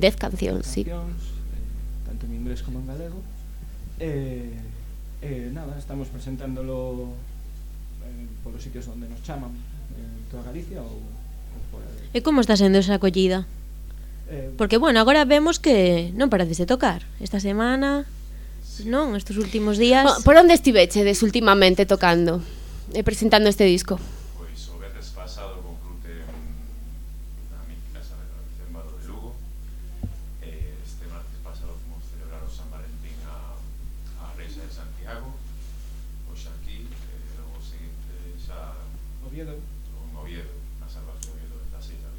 Dez cancións, sí. Eh, tanto en inglés como en galego. Eh, eh, nada, estamos presentándolo eh, por os sitios onde nos chaman, en toda Galicia ou, ou fora de... E como está sendo esa acollida? Eh, Porque, bueno, agora vemos que non parades de tocar. Esta semana, non, estes últimos días... Por onde estivechedes últimamente tocando e presentando este disco? Oviedo. En Oviedo, nas selvas de Oviedo, das seis da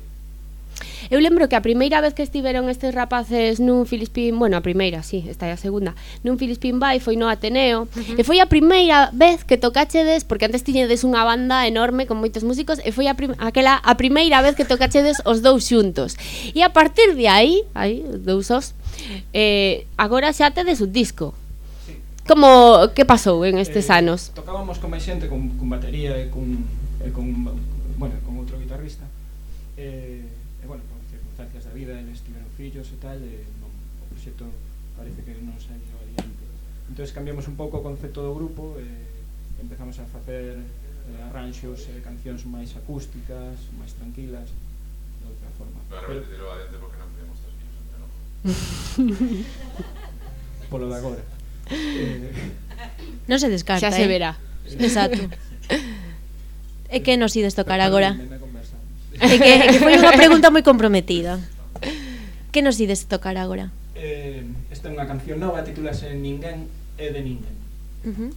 Eu lembro que a primeira vez que estiveron estes rapaces nun Filispín, bueno, a primeira, sí, esta é a segunda, nun Filispín vai foi no Ateneo, uh -huh. e foi a primeira vez que tocachedes, porque antes tiñedes unha banda enorme con moitos músicos, e foi a aquela a primeira vez que tocachedes os dous xuntos. E a partir de aí, aí, dous os, eh, agora xa tedes un disco. Sí. Como, que pasou en estes eh, anos? Tocábamos con máis xente, con, con batería e con e con, bueno, con outro guitarrista eh, e, eh, bueno, por circunstancias da vida eles tiveron fillos e tal e, non, o proxecto parece que non se ido adiante. Entón cambiamos un pouco o concepto do grupo e empezamos a facer eh, arranxos e eh, cancións máis acústicas máis tranquilas de outra forma. Claramente Pero... adiante porque non podíamos ter fillos no? polo de agora. Eh, non se descarta, xa se eh. verá. Eh? exacto. E que nos ides tocar agora? E que, que foi unha pregunta moi comprometida. Que nos ides tocar agora? Eh, esta é unha canción nova, titulase Ninguén é de Ninguén. Uh -huh.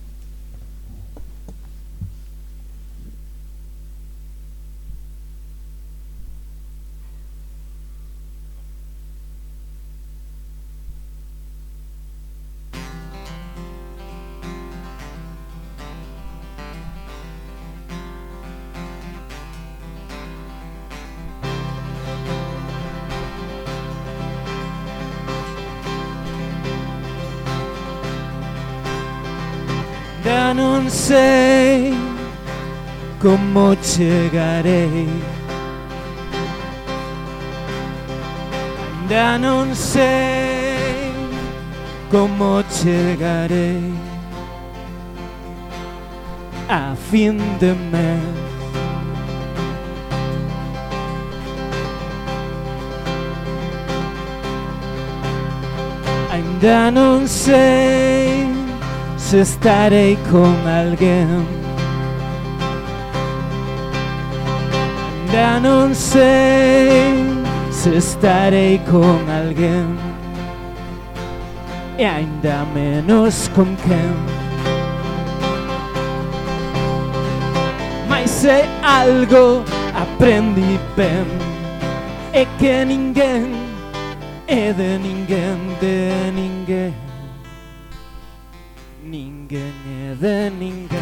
já não sei como chegarei. Ainda não sei como a fim de mês. Ainda não sei noche estaré con alguien. Ya no sé si estaré con alguien. E ainda menos con quien. Mas se algo aprendi bien, é que ninguém é de ninguém, de ninguém. De ninguén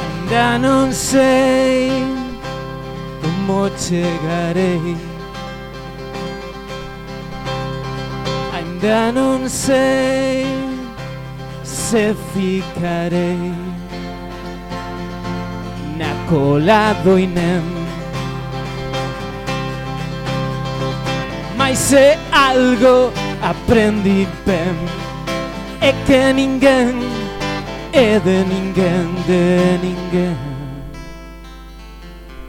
Ainda non sei como chegarei Ainda non sei se ficarei na cola do Inem Mais se algo aprendi ben É que ninguén é de ninguén, de ninguén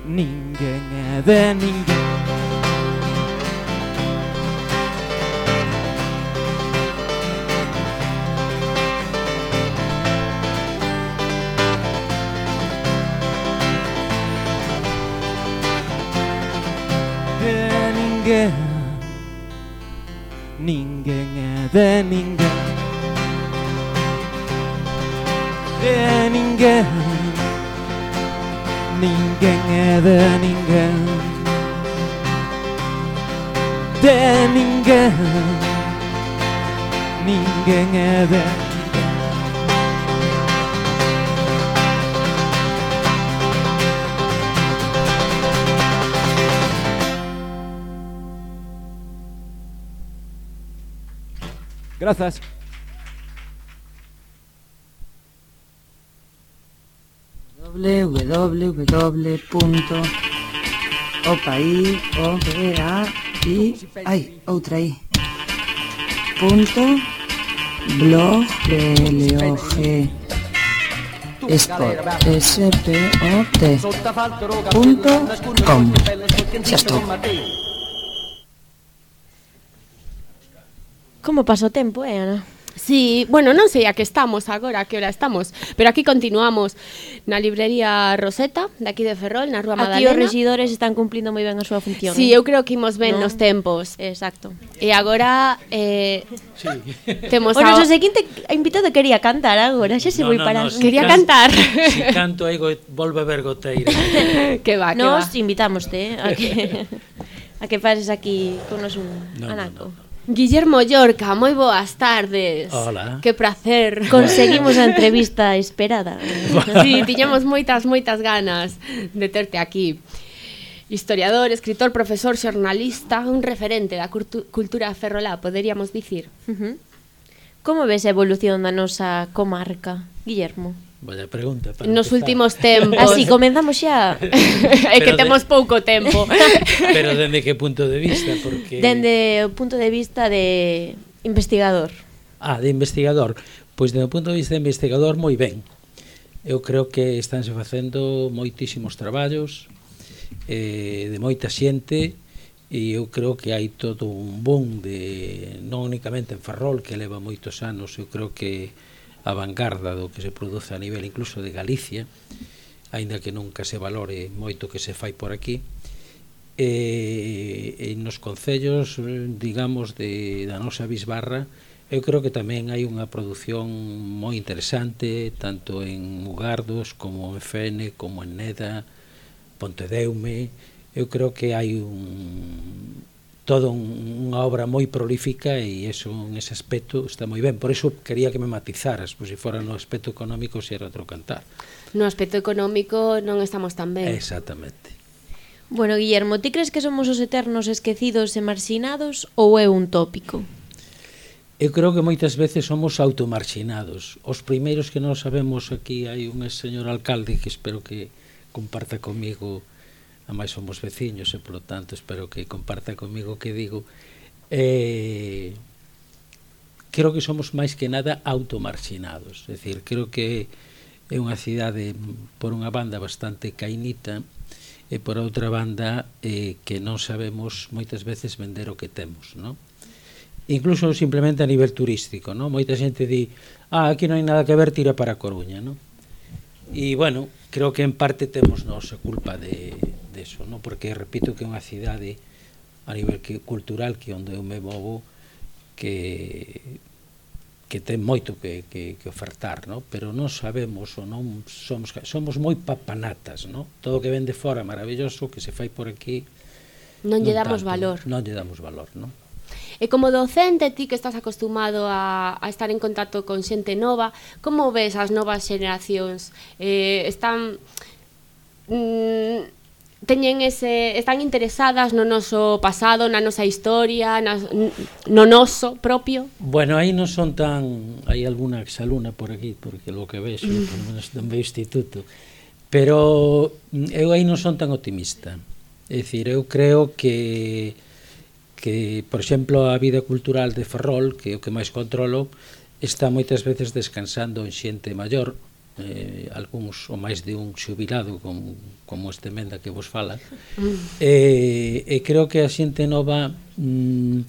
Ninguén é de ninguén than me Gracias. www.opaí, ay, otra i. Punto blog Spot, punto com. Ya está. Como pasa o tempo, eh, Ana? Sí, bueno, non sei a que estamos agora, a que hora estamos, pero aquí continuamos na librería Roseta, daqui de Ferrol, na Rúa Madalena. Aquí os regidores están cumplindo moi ben a súa función. Sí, eh? eu creo que imos ben no. nos tempos. Exacto. E agora eh, sí. temos o noso seguinte invitado quería cantar agora, xa se no, voi no, parar. No, si quería can, cantar. Si canto aí volve a ver goteira. que va, que Nos va. invitámoste eh, a que a que pases aquí con nos un no, anaco. No, no, no. Guillermo Llorca, moi boas tardes. Hola. Que placer. Conseguimos a entrevista esperada. sí, tiñamos moitas, moitas ganas de terte aquí. Historiador, escritor, profesor, xornalista, un referente da cultura ferrolá, poderíamos dicir. Uh -huh. Como ves a evolución da nosa comarca, Guillermo? Vaya pregunta. Para Nos empezar. últimos tempos. Así, comenzamos xa. é que temos de... pouco tempo. Pero dende que punto de vista? Porque... Dende o punto de vista de investigador. Ah, de investigador. Pois dende o punto de vista de investigador, moi ben. Eu creo que estánse facendo moitísimos traballos eh, de moita xente e eu creo que hai todo un boom de non únicamente en Ferrol que leva moitos anos, eu creo que a vanguarda do que se produce a nivel incluso de Galicia, aínda que nunca se valore moito que se fai por aquí, e, e nos concellos, digamos, de, da nosa bisbarra, eu creo que tamén hai unha produción moi interesante, tanto en Mugardos, como en Fene, como en Neda, Pontedeume, eu creo que hai un, todo un, unha obra moi prolífica e eso, en ese aspecto está moi ben. Por iso quería que me matizaras, pois se fora no aspecto económico se era outro cantar. No aspecto económico non estamos tan ben. Exactamente. Bueno, Guillermo, ti crees que somos os eternos esquecidos e marxinados ou é un tópico? Eu creo que moitas veces somos automarxinados. Os primeiros que non sabemos aquí hai un señor alcalde que espero que comparta comigo a máis somos veciños e polo tanto espero que comparta comigo o que digo eh, creo que somos máis que nada automarxinados é dicir, creo que é unha cidade por unha banda bastante cainita e por outra banda eh, que non sabemos moitas veces vender o que temos non? incluso simplemente a nivel turístico non? moita xente di ah, aquí non hai nada que ver, tira para a Coruña non? e bueno, creo que en parte temos nosa a culpa de, deso, no? porque repito que é unha cidade a nivel que, cultural que onde eu me movo que que ten moito que, que, que ofertar, no? pero non sabemos ou non somos, somos moi papanatas, no? todo o que ven de fora maravilloso, que se fai por aquí non, non lle damos tanto, valor non lle damos valor, no? E como docente, ti que estás acostumado a, a estar en contacto con xente nova, como ves as novas xeracións? Eh, están... Mm, teñen ese están interesadas no noso pasado, na nosa historia, na, no noso propio? Bueno, aí non son tan, hai algunha exaluna por aquí, porque lo que vexo, mm. por menos do meu instituto, pero eu aí non son tan optimista. É dicir, eu creo que que, por exemplo, a vida cultural de Ferrol, que é o que máis controlo, está moitas veces descansando en xente maior eh, algúns ou máis de un xubilado como, como este menda que vos fala e, e creo que a xente nova mm,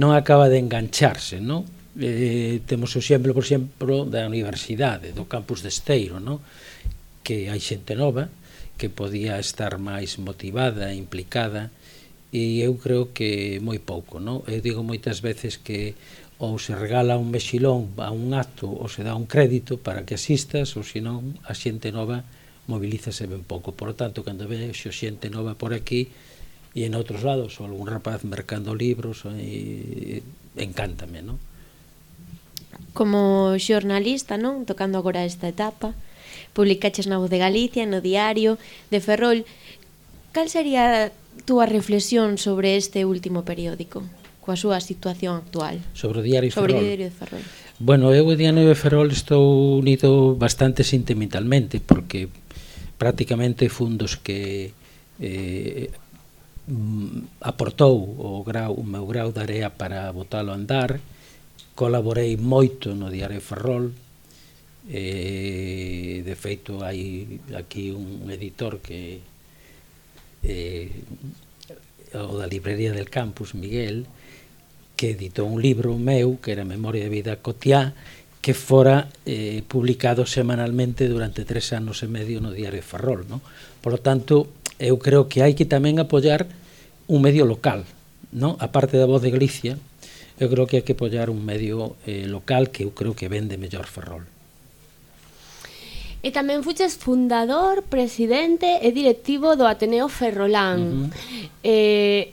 non acaba de engancharse non? Eh, temos o exemplo, por exemplo, da universidade do campus de Esteiro non? que hai xente nova que podía estar máis motivada implicada e eu creo que moi pouco non? eu digo moitas veces que ou se regala un mexilón a un acto ou se dá un crédito para que asistas ou senón a xente nova movilízase ben pouco. Por tanto, cando vexo xente nova por aquí e en outros lados, ou algún rapaz mercando libros, e, encántame, non? Como xornalista, non? Tocando agora esta etapa, publicaches na Voz de Galicia, no Diario de Ferrol. Cal sería a túa reflexión sobre este último periódico? coa súa situación actual. Sobre o diario Sobre Ferrol. o diario de Ferrol. Bueno, eu o diario de Ferrol estou unido bastante sentimentalmente porque prácticamente fundos que eh, aportou o grau o meu grau de area para botalo a andar colaborei moito no diario Ferrol eh, de feito hai aquí un editor que eh, o da librería del campus Miguel que editou un libro meu, que era Memoria de Vida Cotiá, que fora eh, publicado semanalmente durante tres anos e medio no diario Ferrol. No? Por lo tanto, eu creo que hai que tamén apoyar un medio local, no? a parte da voz de Galicia, eu creo que hai que apoyar un medio eh, local que eu creo que vende mellor Ferrol. E tamén fuches fundador, presidente e directivo do Ateneo Ferrolán. Uh -huh. eh,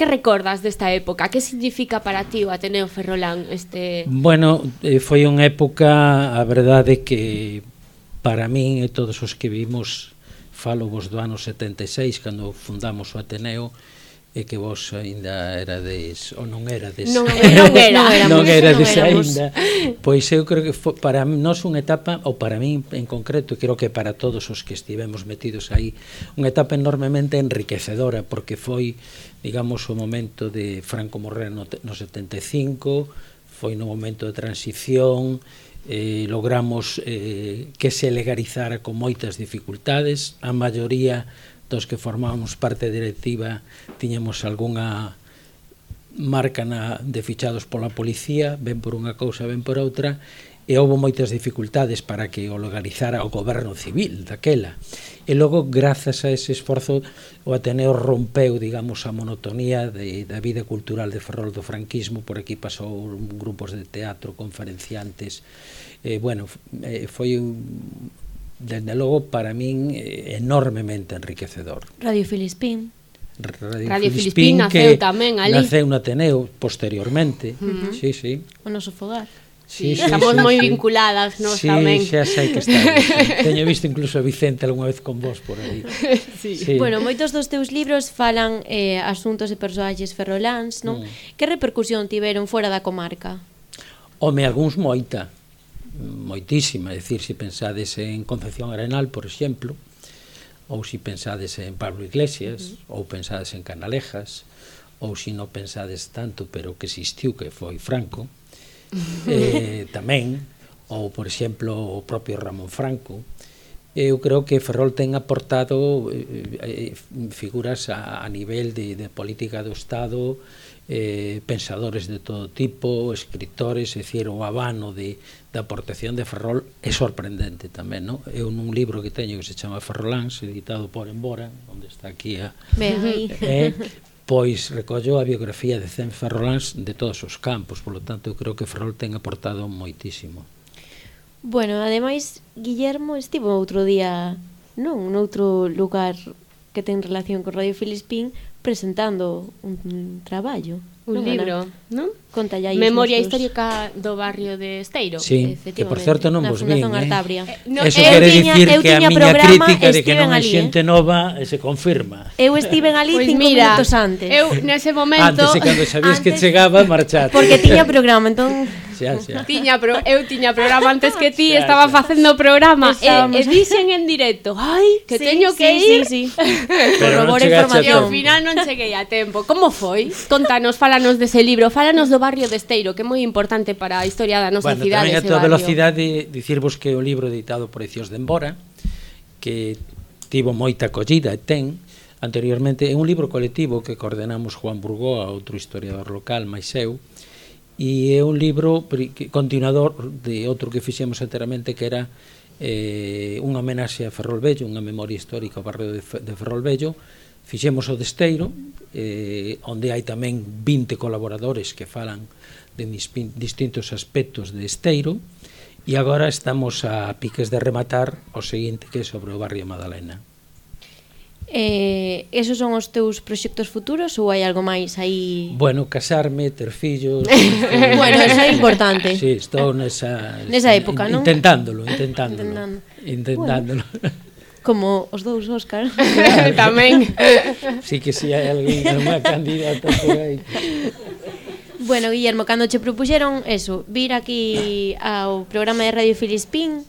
que recordas desta época? Que significa para ti o Ateneo Ferrolán este... Bueno, eh, foi unha época, a verdade que para min e todos os que vimos falo vos do ano 76 cando fundamos o Ateneo e que vos aínda erades ou non erades. Non, non, era, non, éramos, non erades non aínda. Pois eu creo que foi para nós unha etapa ou para min en concreto e creo que para todos os que estivemos metidos aí unha etapa enormemente enriquecedora porque foi digamos, o momento de Franco Morrer no, no 75, foi no momento de transición, eh, logramos eh, que se legalizara con moitas dificultades, a maioría dos que formábamos parte directiva tiñamos algunha marca na, de fichados pola policía, ben por unha cousa, ben por outra, e houve moitas dificultades para que o legalizara o goberno civil daquela. E logo, grazas a ese esforzo, o Ateneo rompeu, digamos, a monotonía de, da vida cultural de Ferrol do franquismo, por aquí pasou grupos de teatro, conferenciantes, eh, bueno, eh, foi un, dende logo para min eh, enormemente enriquecedor. Radio Filispín. Radio, Radio Filispín, Filispín naceu tamén ali. Naceu no Ateneo posteriormente. Uh -huh. Sí, sí. O noso fogar. Sí, sí, Estamos sí, moi sí. vinculadas nos sí, tamén. Sí, xa sei que está. Sí. Teño visto incluso a Vicente algunha vez con vos por aí. Sí. sí. Bueno, moitos dos teus libros falan eh, asuntos e persoaxes ferroláns, non? Mm. Que repercusión tiveron fora da comarca? Home, algúns moita, moitísima, é dicir, se pensades en Concepción Arenal, por exemplo, ou se pensades en Pablo Iglesias, mm. ou pensades en Canalejas, ou se si non pensades tanto, pero que existiu, que foi Franco, eh, tamén, ou, por exemplo, o propio Ramón Franco, eu creo que Ferrol ten aportado eh, eh, eh, figuras a, a nivel de, de política do Estado, eh, pensadores de todo tipo, escritores, é dicir, o habano de, da aportación de Ferrol é sorprendente tamén, non? Eu nun libro que teño que se chama Ferrolans, editado por Embora, onde está aquí a... Eh, pois recollo a biografía de Zen Ferroláns de todos os campos, polo tanto eu creo que Ferrol ten aportado moitísimo. Bueno, ademais Guillermo estivo outro día non noutro lugar que ten relación con Radio Filispín presentando un traballo. Un libro, non? Conta aí Memoria histórica do barrio de Esteiro. Sí, que por certo non vos vin, eh? Artabria. Eh, no, Eso quere dicir que a miña crítica de que non hai xente eh? nova se confirma. Eu estive ali pues pois cinco mira, minutos antes. Eu nese momento... Antes, e cando sabías antes, que chegaba, marchaste. Porque tiña programa, entón xa, xa. Tiña pro, eu tiña programa antes que ti, xa, estaba xa. facendo programa Estábamos... Eh, e, eh, e dixen en directo, ai, que sí, teño que sí, ir. Sí, sí. Pero non información. E ao final non cheguei a tempo. Como foi? Contanos, fálanos dese libro, fálanos do barrio de Esteiro, que é moi importante para a historia da nosa bueno, cidade. Bueno, tamén a toda velocidade dicirvos que o libro editado por Ecios de Embora, que tivo moita acollida e ten, anteriormente é un libro colectivo que coordenamos Juan Burgoa, outro historiador local, máis eu, e é un libro continuador de outro que fixemos enteramente que era eh, unha homenaxe a Ferrol Vello, unha memoria histórica ao barrio de, de Ferrol Vello, fixemos o Desteiro, eh, onde hai tamén 20 colaboradores que falan de distintos aspectos de Esteiro, e agora estamos a piques de rematar o seguinte que é sobre o barrio Madalena. Eh, esos son os teus proxectos futuros ou hai algo máis aí? Bueno, casarme, ter fillos. ter... bueno, eso é importante. Sí, estou nesa nesa época, in, non? Intentándolo, intentándolo. Intentando. Intentándolo. Bueno. Como os dous Óscar claro. Tamén Si sí que si sí, hai alguén unha candidata por aí Bueno, Guillermo, cando che propuxeron eso Vir aquí ao programa de Radio Filispín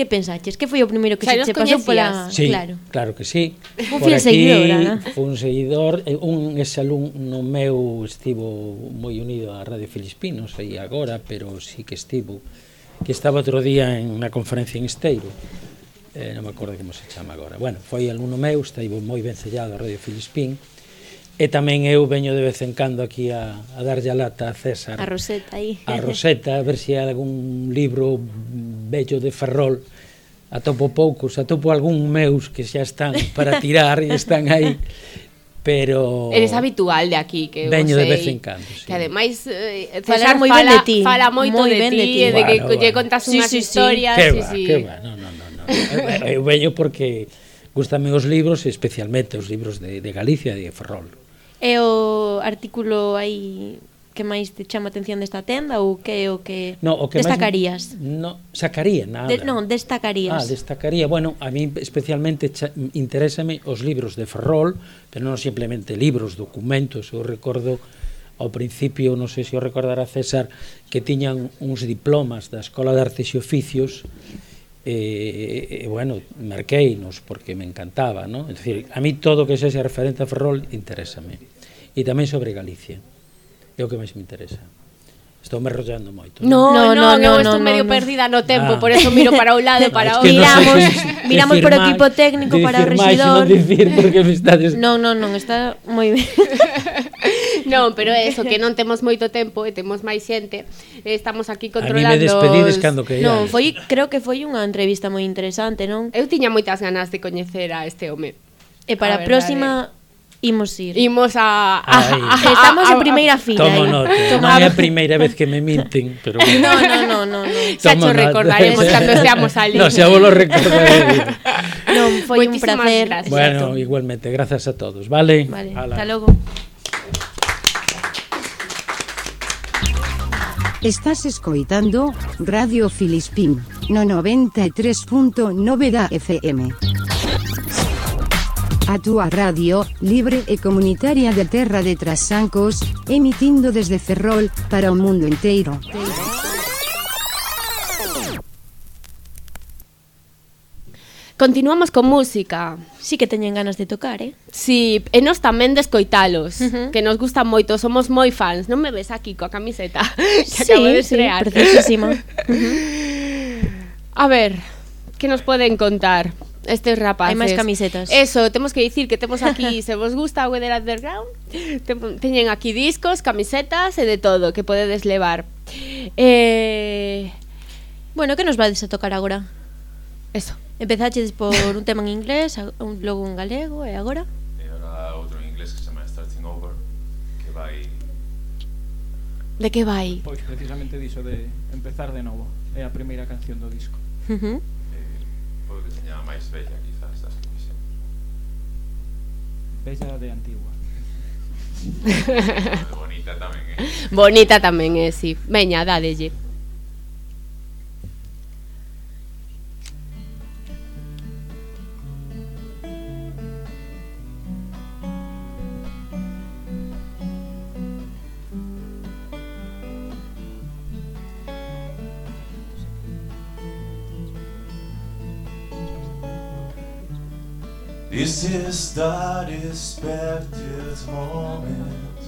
Que pensaches? Que foi o primeiro que se che pasou pola... Sí, claro. claro que sí. Un fiel seguidor, Ana. Un seguidor, eh, un exalumno no meu estivo moi unido á Radio Filipinos aí agora, pero sí que estivo que estaba outro día en unha conferencia en Esteiro eh, non me acordo como se chama agora bueno, foi alumno meu, estivo moi ben sellado a Radio Filispín E tamén eu veño de vez en cando aquí a, a darlle a lata a César. A Roseta aí. A Roseta, a ver se hai algún libro bello de Ferrol. Atopo poucos, atopo algún meus que xa están para tirar e están aí. pero eres habitual de aquí que veño sei, de vez en cando sí. que ademais eh, César moi ben de ti fala moito de, ben de ti e de que bueno, lle contas sí, unhas sí, historias sí. Que va, sí. que va, no, no, no, no. eu, eu veño porque gustame os libros especialmente os libros de, de Galicia e de Ferrol É o artículo aí que máis te chama a atención desta tenda ou que é o que, no, o que destacarías? Máis, no, sacaría nada. De, non, destacarías. Ah, destacaría, bueno, a mí especialmente interésame os libros de Ferrol, pero non simplemente libros, documentos, eu recordo ao principio, non sei se o recordará César, que tiñan uns diplomas da Escola de Artes e Oficios e, e bueno, marqueinos porque me encantaba, ¿no? Es decir, a mí todo que sexa referente a Ferrol interésame. E tamén sobre Galicia. É o que máis me interesa. Estou me rollando moito. No, no, no, no, no, no estou no, medio no. perdida no tempo, ah. por eso miro para un lado e para outro. Que miramos, no sé si miramos para o equipo técnico, para o rexidor. Máis, non dicir porque me estades... Non, non, non, está moi ben. non, pero é eso, que non temos moito tempo e temos máis xente. Estamos aquí controlando... A mí me despedides os... cando que Non, foi, creo que foi unha entrevista moi interesante, non? Eu tiña moitas ganas de coñecer a este home. E para a, a próxima imos ir. Imos a... a, a, a Estamos a, a, en primeira fila. Tomo eh. nota. Non é a primeira vez que me minten, pero... Bueno. No, no, no, no. no. Xa recordaremos cando seamos ali. No, xa vos lo recordaré. non, foi Moitísimas un placer. Gracias. Bueno, igualmente, grazas a todos, vale? Vale, hasta logo. Estás escoitando Radio Filispín no 93.9 da FM. A túa radio, libre e comunitaria de terra de Trasancos, emitindo desde Ferrol, para o mundo inteiro. Continuamos con música. Sí que teñen ganas de tocar, eh? Sí, e nos tamén de escoitalos, uh -huh. que nos gustan moito, somos moi fans. Non me ves aquí coa camiseta que sí, acabo de estrear. Sí, preciosísima. uh -huh. A ver, que nos poden contar estes rapaces? Hai máis camisetas. Eso, temos que dicir que temos aquí, se vos gusta Weather Underground, teñen aquí discos, camisetas e de todo que podedes levar. Eh... Bueno, que nos vades a tocar agora? Eso. Empezaches por un tema en inglés, un, logo en galego e agora? E agora outro en inglés que se chama Starting Over, que vai... De que vai? Pois precisamente diso de empezar de novo. É a primeira canción do disco. Uh -huh. eh, podo que señala máis bella, quizás, das que fixemos. Bella de antigua. Bonita tamén, eh? Bonita tamén, eh, sí. Veña, dadelle. This is the expected moment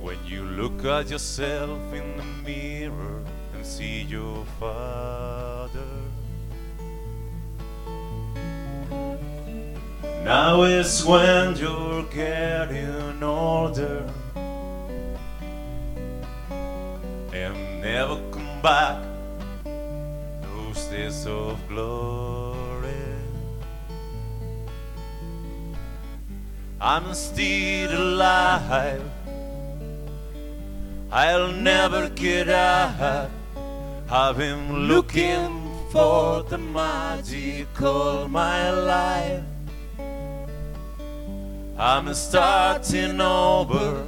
when you look at yourself in the mirror and see your father. Now is when you're getting older and never come back those days of glory. I'm still alive. I'll never get out. I've been looking for the magic all my life. I'm starting over.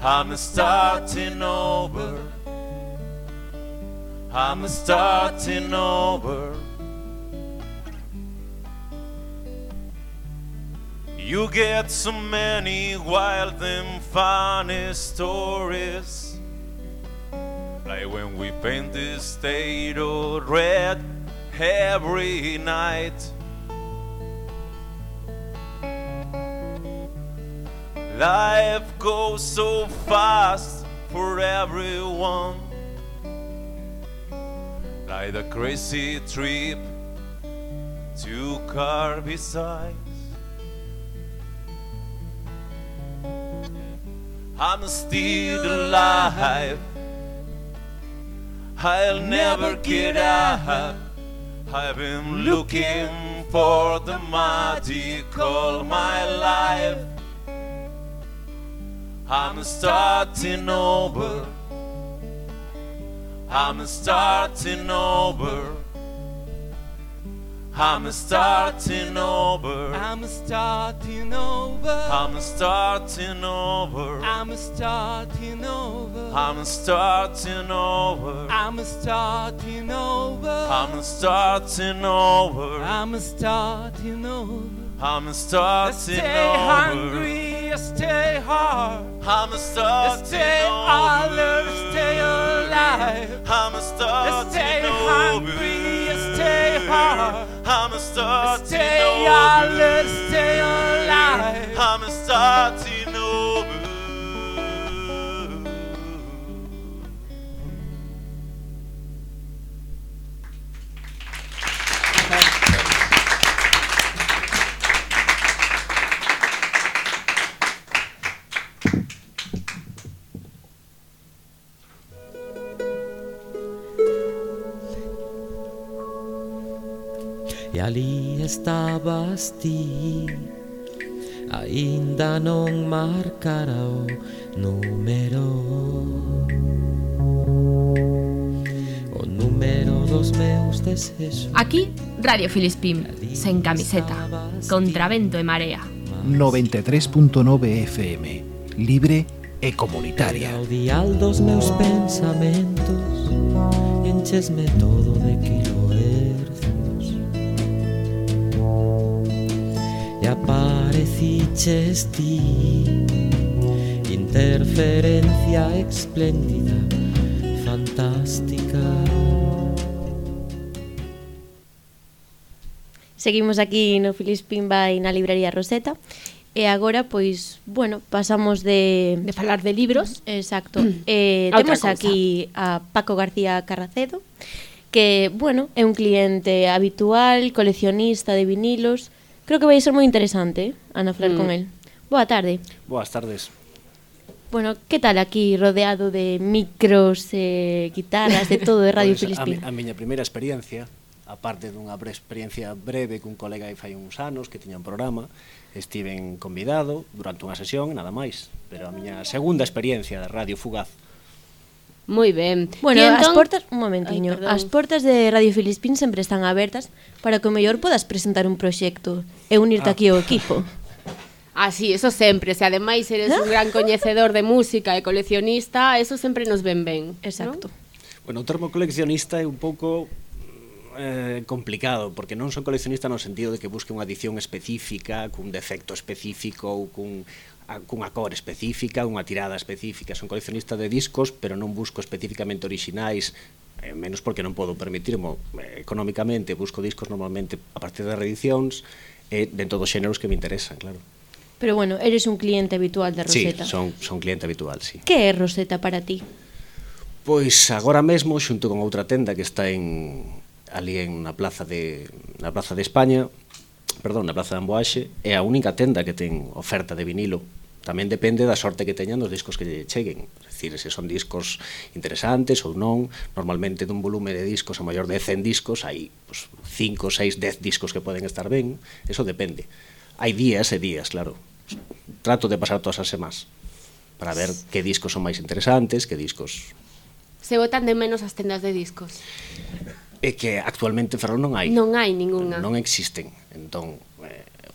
I'm starting over. I'm starting over. You get so many wild and funny stories. Like when we paint the state red every night. Life goes so fast for everyone. Like the crazy trip to Carbisides. I'm still alive. I'll never get up. I've been looking for the magic all my life. I'm starting over. I'm starting over. I'm starting over. I'm starting over. I'm starting over. I'm starting over. I'm starting over. I'm starting over. I'm starting over. I'm starting over. I'm starting Stay over. hungry, stay hard. I'm starting Stay over. alert, stay alive. I'm starting Stay over. hungry, stay hard. I'm a starting to Stay alive. I'm a estabas ti. Aínda non marcara o número. O número dos meus desexos. Aquí, Radio Filispim, sen camiseta, contra vento e marea. 93.9 FM, libre e comunitaria. O dial dos meus pensamentos Enchesme todo que apareciches ti interferencia espléndida fantástica Seguimos aquí no Filispimba e na librería Roseta E agora, pois, bueno, pasamos de... De falar de libros. Exacto. Mm. Eh, a temos aquí a Paco García Carracedo, que, bueno, é un cliente habitual, coleccionista de vinilos, Creo que vai ser moi interesante Ana falar mm. con el. Boa tarde. Boas tardes. Bueno, que tal aquí rodeado de micros, eh, guitarras, de todo de Radio pues, Filispín? A, mi, a miña primeira experiencia, aparte dunha bre experiencia breve cun colega aí fai uns anos que tiña un programa, estiven convidado durante unha sesión, nada máis, pero a miña segunda experiencia de Radio Fugaz. Moi ben. Bueno, entón... as portas, un momentiño, Ay, perdón. as portas de Radio Filispín sempre están abertas para que o mellor podas presentar un proxecto e unirte ah. aquí ao equipo. Así, sí, eso sempre, se ademais eres ¿No? un ah. gran coñecedor de música e coleccionista, eso sempre nos ven ben. Exacto. ¿no? Bueno, o termo coleccionista é un pouco eh, complicado, porque non son coleccionista no sentido de que busque unha edición específica, cun defecto específico ou cun a, cunha cor específica, unha tirada específica. Son coleccionista de discos, pero non busco especificamente orixinais, eh, menos porque non podo permitirmo eh, económicamente, busco discos normalmente a partir de reedicións e de dentro dos xéneros que me interesan, claro. Pero bueno, eres un cliente habitual de Roseta. Sí, son, son cliente habitual, sí. Que é Roseta para ti? Pois agora mesmo, xunto con outra tenda que está en ali en na plaza de na plaza de España, perdón, na plaza de Amboaxe, é a única tenda que ten oferta de vinilo tamén depende da sorte que teñan dos discos que lle cheguen. É dicir, se son discos interesantes ou non, normalmente dun volume de discos a maior de 100 discos, hai pues, 5, 6, 10 discos que poden estar ben, eso depende. Hai días e días, claro. Trato de pasar todas as semanas para ver que discos son máis interesantes, que discos... Se botan de menos as tendas de discos. É que actualmente en Ferrol non hai. Non hai ninguna. Non existen. Entón,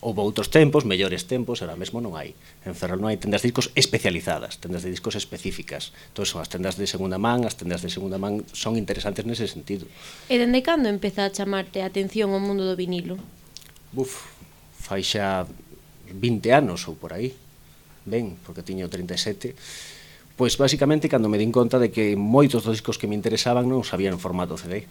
Houve outros tempos, mellores tempos, ahora mesmo non hai. En Ferrol non hai tendas de discos especializadas, tendas de discos específicas. Entón, son as tendas de segunda man, as tendas de segunda man son interesantes nese sentido. E dende cando empeza a chamarte a atención o mundo do vinilo? Buf, fai xa 20 anos ou por aí. Ben, porque tiño 37 Pois basicamente cando me din conta de que moitos dos discos que me interesaban non sabían formato CD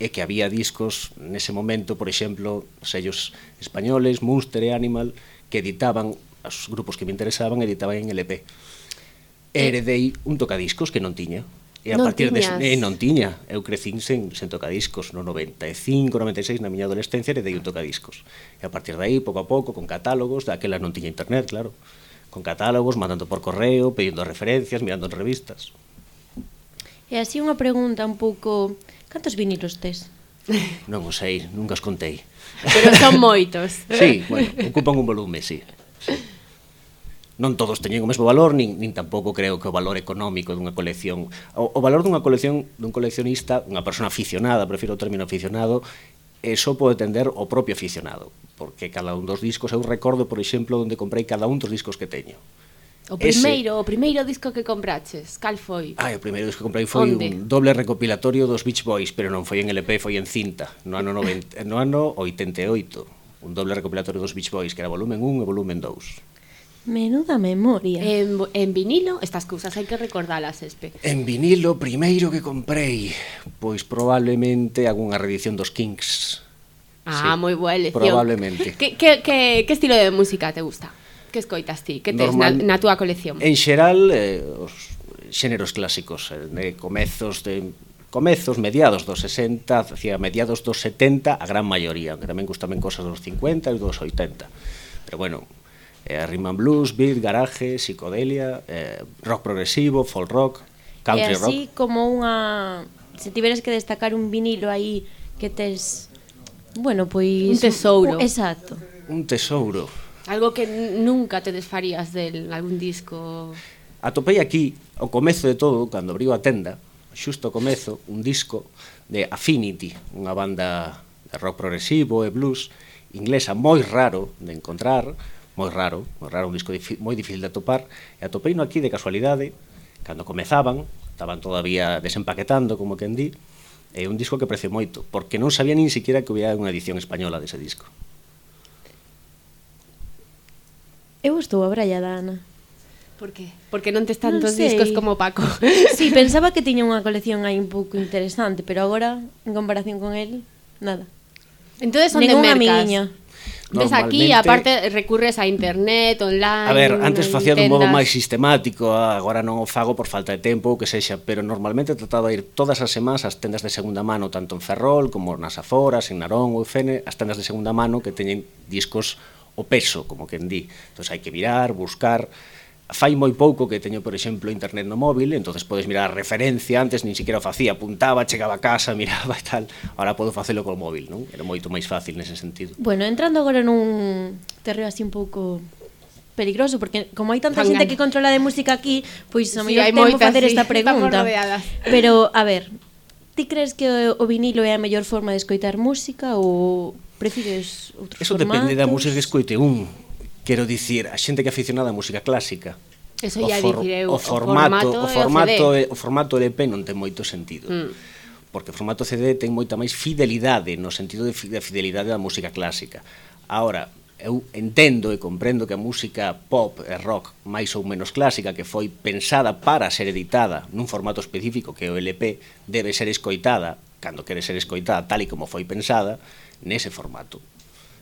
e que había discos nese momento, por exemplo, sellos españoles, Munster e Animal, que editaban, os grupos que me interesaban, editaban en LP. E eh. heredei un tocadiscos que non tiña. E a non partir tiñas. de eh, non tiña, eu crecín sen, sen tocadiscos no 95, 96 na miña adolescencia heredei un tocadiscos. E a partir de aí, pouco a pouco, con catálogos, daquela non tiña internet, claro. Con catálogos, mandando por correo, pedindo referencias, mirando en revistas. E así unha pregunta un pouco Cantos vinilos tes? Non o sei, nunca os contei. Pero son moitos. sí, bueno, ocupan un volume, sí. sí. Non todos teñen o mesmo valor, nin, nin tampouco creo que o valor económico dunha colección... O, o valor dunha colección dun coleccionista, unha persona aficionada, prefiro o término aficionado, eso pode tender o propio aficionado, porque cada un dos discos, eu recordo, por exemplo, onde comprei cada un dos discos que teño. O primeiro, ese... o primeiro disco que compraches, cal foi? Ai, o primeiro disco que comprei foi Onde? un doble recopilatorio dos Beach Boys, pero non foi en LP, foi en cinta, no ano 90, no ano 88, un doble recopilatorio dos Beach Boys, que era volumen 1 e volumen 2. Menuda memoria. En, en vinilo, estas cousas hai que recordalas, Espe. En vinilo, primeiro que comprei, pois probablemente algunha reedición dos Kings. Ah, sí, moi boa elección. Probablemente. Que, que, que, que estilo de música te gusta? Que escoitas ti? Que tes Normal, na, na túa colección? En xeral, eh, os xéneros clásicos, eh, de comezos de comezos, mediados dos 60, hacia mediados dos 70, a gran maioría, aunque tamén gustamen cosas dos 50 e dos 80. Pero bueno, eh, rhythm and blues, beat, garaje, psicodelia, eh, rock progresivo, folk rock, country e así, rock. así como unha... Se tiveres que destacar un vinilo aí que tes... Bueno, pois... Un tesouro. Un, exacto. Un tesouro. Algo que nunca te desfarías del algún disco. Atopei aquí o comezo de todo, cando abriu a tenda, xusto o comezo, un disco de Affinity, unha banda de rock progresivo e blues inglesa moi raro de encontrar, moi raro, moi raro, un disco difi moi difícil de atopar, e atopeino aquí de casualidade, cando comezaban, estaban todavía desempaquetando, como quen di, é un disco que prece moito, porque non sabía nin siquiera que hubiera unha edición española dese disco. Eu estou abraiada, Ana. Por que? Porque non tes tantos non sei. discos como Paco. Sí, pensaba que tiña unha colección aí un pouco interesante, pero agora, en comparación con el, nada. Entón, onde mercas? Amiguiña. Ves aquí, aparte, recurres a internet, online... A ver, antes facía dun modo máis sistemático, agora non o fago por falta de tempo, que sexa, pero normalmente trataba de ir todas as semanas ás tendas de segunda mano, tanto en Ferrol como nas aforas, en Narón ou Fene, as tendas de segunda mano que teñen discos o peso, como que di. Entón, hai que mirar, buscar, fai moi pouco que teño, por exemplo, internet no móvil, entonces podes mirar a referencia, antes nin siquiera o facía, apuntaba, chegaba a casa, miraba e tal. Ahora podo facelo co móvil, non? Era moito máis fácil nese sentido. Bueno, entrando agora nun terreo así un pouco peligroso porque como hai tanta xente que controla de música aquí, pois a sí, mellor temo facer sí, esta pregunta. Pero a ver, ti crees que o vinilo é a mellor forma de escoitar música ou Prefires outros Eso formatos? depende da música que escoite un. Quero dicir, a xente que é aficionada á música clásica, Eso o, for, dicir eu, o, formato, o formato, o formato, o formato LP non ten moito sentido. Mm. Porque o formato CD ten moita máis fidelidade no sentido de, fidelidade da música clásica. Agora, eu entendo e comprendo que a música pop e rock máis ou menos clásica que foi pensada para ser editada nun formato específico que é o LP debe ser escoitada cando quere ser escoitada tal e como foi pensada nese formato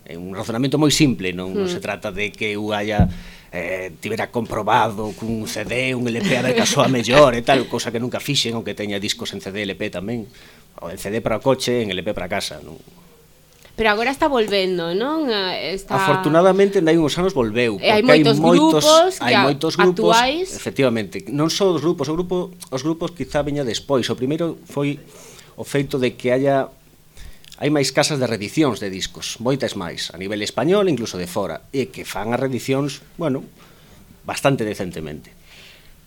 é un razonamento moi simple, non, hmm. non se trata de que eu haya eh, tivera comprobado cun CD, un LP a ver que soa mellor e tal, cosa que nunca fixen, aunque teña discos en CD e LP tamén, o en CD para o coche, en LP para casa, non. Pero agora está volvendo, non? Eh, está... Afortunadamente, hai uns anos volveu. E hai moitos, hai moitos grupos, hai moitos grupos actuais... Efectivamente, non só os grupos, o grupo, os grupos quizá veña despois. O primeiro foi o feito de que haya Hai máis casas de reedicións de discos, moitas máis, a nivel español incluso de fora, e que fan as reedicións, bueno, bastante decentemente.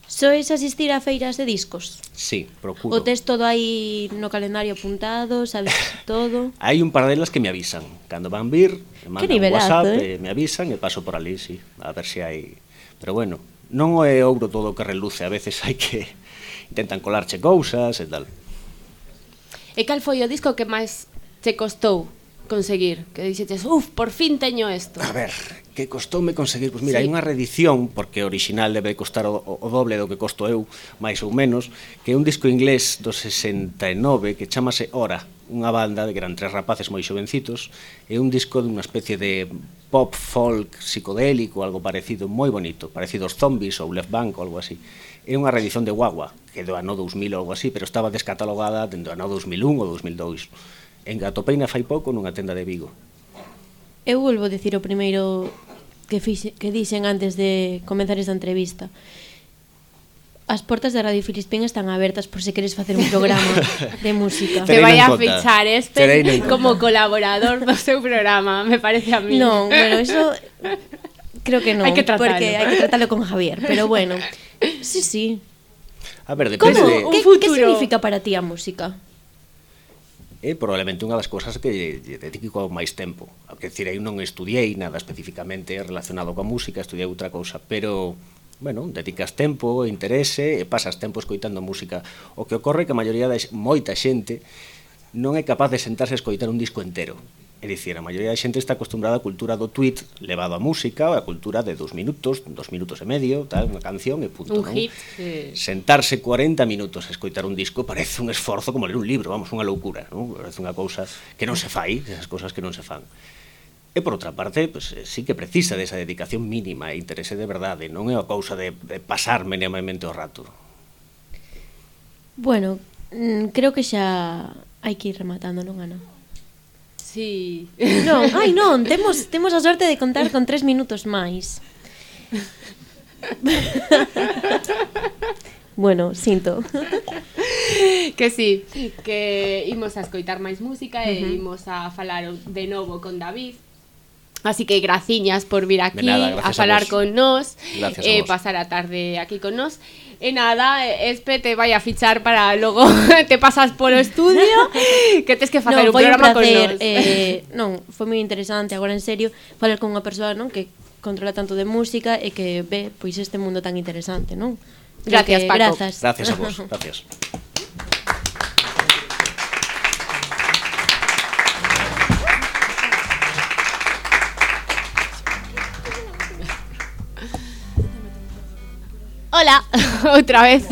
Sois asistir a feiras de discos? Sí, procuro. O tes todo aí no calendario apuntado, sabes todo? Hai un par delas que me avisan. Cando van vir, me mandan un WhatsApp, eh? me avisan e paso por ali, sí, a ver se si hai... Pero bueno, non é ouro todo que reluce, a veces hai que intentan colarche cousas e tal. E cal foi o disco que máis te costou conseguir? Que dixetes, uf, por fin teño isto. A ver, que costoume conseguir? Pois pues mira, sí. hai unha reedición, porque o original debe costar o, o doble do que costo eu, máis ou menos, que é un disco inglés do 69 que chamase Hora, unha banda de que eran tres rapaces moi xovencitos, é un disco dunha especie de pop folk psicodélico, algo parecido, moi bonito, parecido aos zombies ou Left Bank ou algo así. É unha reedición de Guagua, que do ano 2000 ou algo así, pero estaba descatalogada dentro do ano 2001 ou 2002 En Gatopeina fai pouco nunha tenda de Vigo. Eu volvo a dicir o primeiro que, fixe, que dixen antes de comenzar esta entrevista. As portas da Radio Filispín están abertas por se queres facer un programa de música. Te vai a fichar este como colaborador do seu programa, me parece a mí. Non, bueno, eso creo que non, hai que tratarlo. porque hai que tratalo con Javier, pero bueno. Sí, sí. A ver, depende. Como, de... que, que significa para ti a música? é probablemente unha das cousas que lle dedico máis tempo. Que decir, aí non estudiei nada especificamente relacionado coa música, estudiei outra cousa, pero bueno, dedicas tempo, interese, e pasas tempo escoitando música. O que ocorre é que a maioría da moita xente non é capaz de sentarse a escoitar un disco entero. É dicir, a maioría da xente está acostumbrada á cultura do tweet levado á música, a cultura de dos minutos, dos minutos e medio, tal, unha canción e punto. Un non? hit. Eh... Sentarse 40 minutos a escoitar un disco parece un esforzo como ler un libro, vamos, unha loucura, non? Parece unha cousa que non se fai, esas cousas que non se fan. E por outra parte, pues, eh, sí que precisa desa dedicación mínima e interese de verdade, non é a cousa de, de pasar meneamente o rato. Bueno, mm, creo que xa hai que ir rematando, non, Ana? Sí. Non, ai non, temos, temos a sorte de contar con tres minutos máis. bueno, sinto. que sí, que imos a escoitar máis música e Ujú. imos a falar de novo con David. Así que graciñas por vir aquí nada, a a falar vos. con nós, a eh, vos. pasar a tarde aquí con nós. E nada, Espe te vai a fichar para logo te pasas polo estudio que tes que facer no, un programa un placer, con nós. Eh, non, foi moi interesante, agora en serio, falar con unha persoa non que controla tanto de música e que ve pois este mundo tan interesante, non? Gracias, que, Paco. Grazas. Gracias a vos, gracias. Hola, outra vez.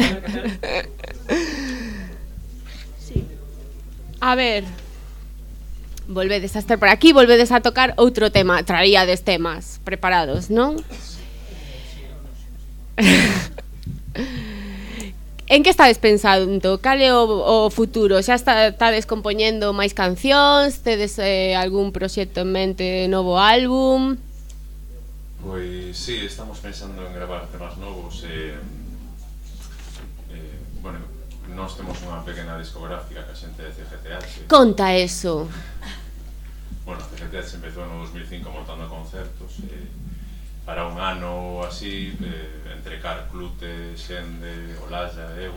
A ver. Volvedes a estar por aquí, volvedes a tocar outro tema. Traíades temas preparados, non? en que estades pensando? Cal é o, o futuro? Xa está, estades compoñendo máis cancións? Tedes eh, algún proxecto en mente, novo álbum? Pois sí, estamos pensando en gravar temas novos e, eh, bueno, nós temos unha pequena discográfica que a xente de CGTH Conta eso. Bueno, CGTH empezou no 2005 montando concertos e para un ano así eh, entre Carclute, Xende, Olalla e eu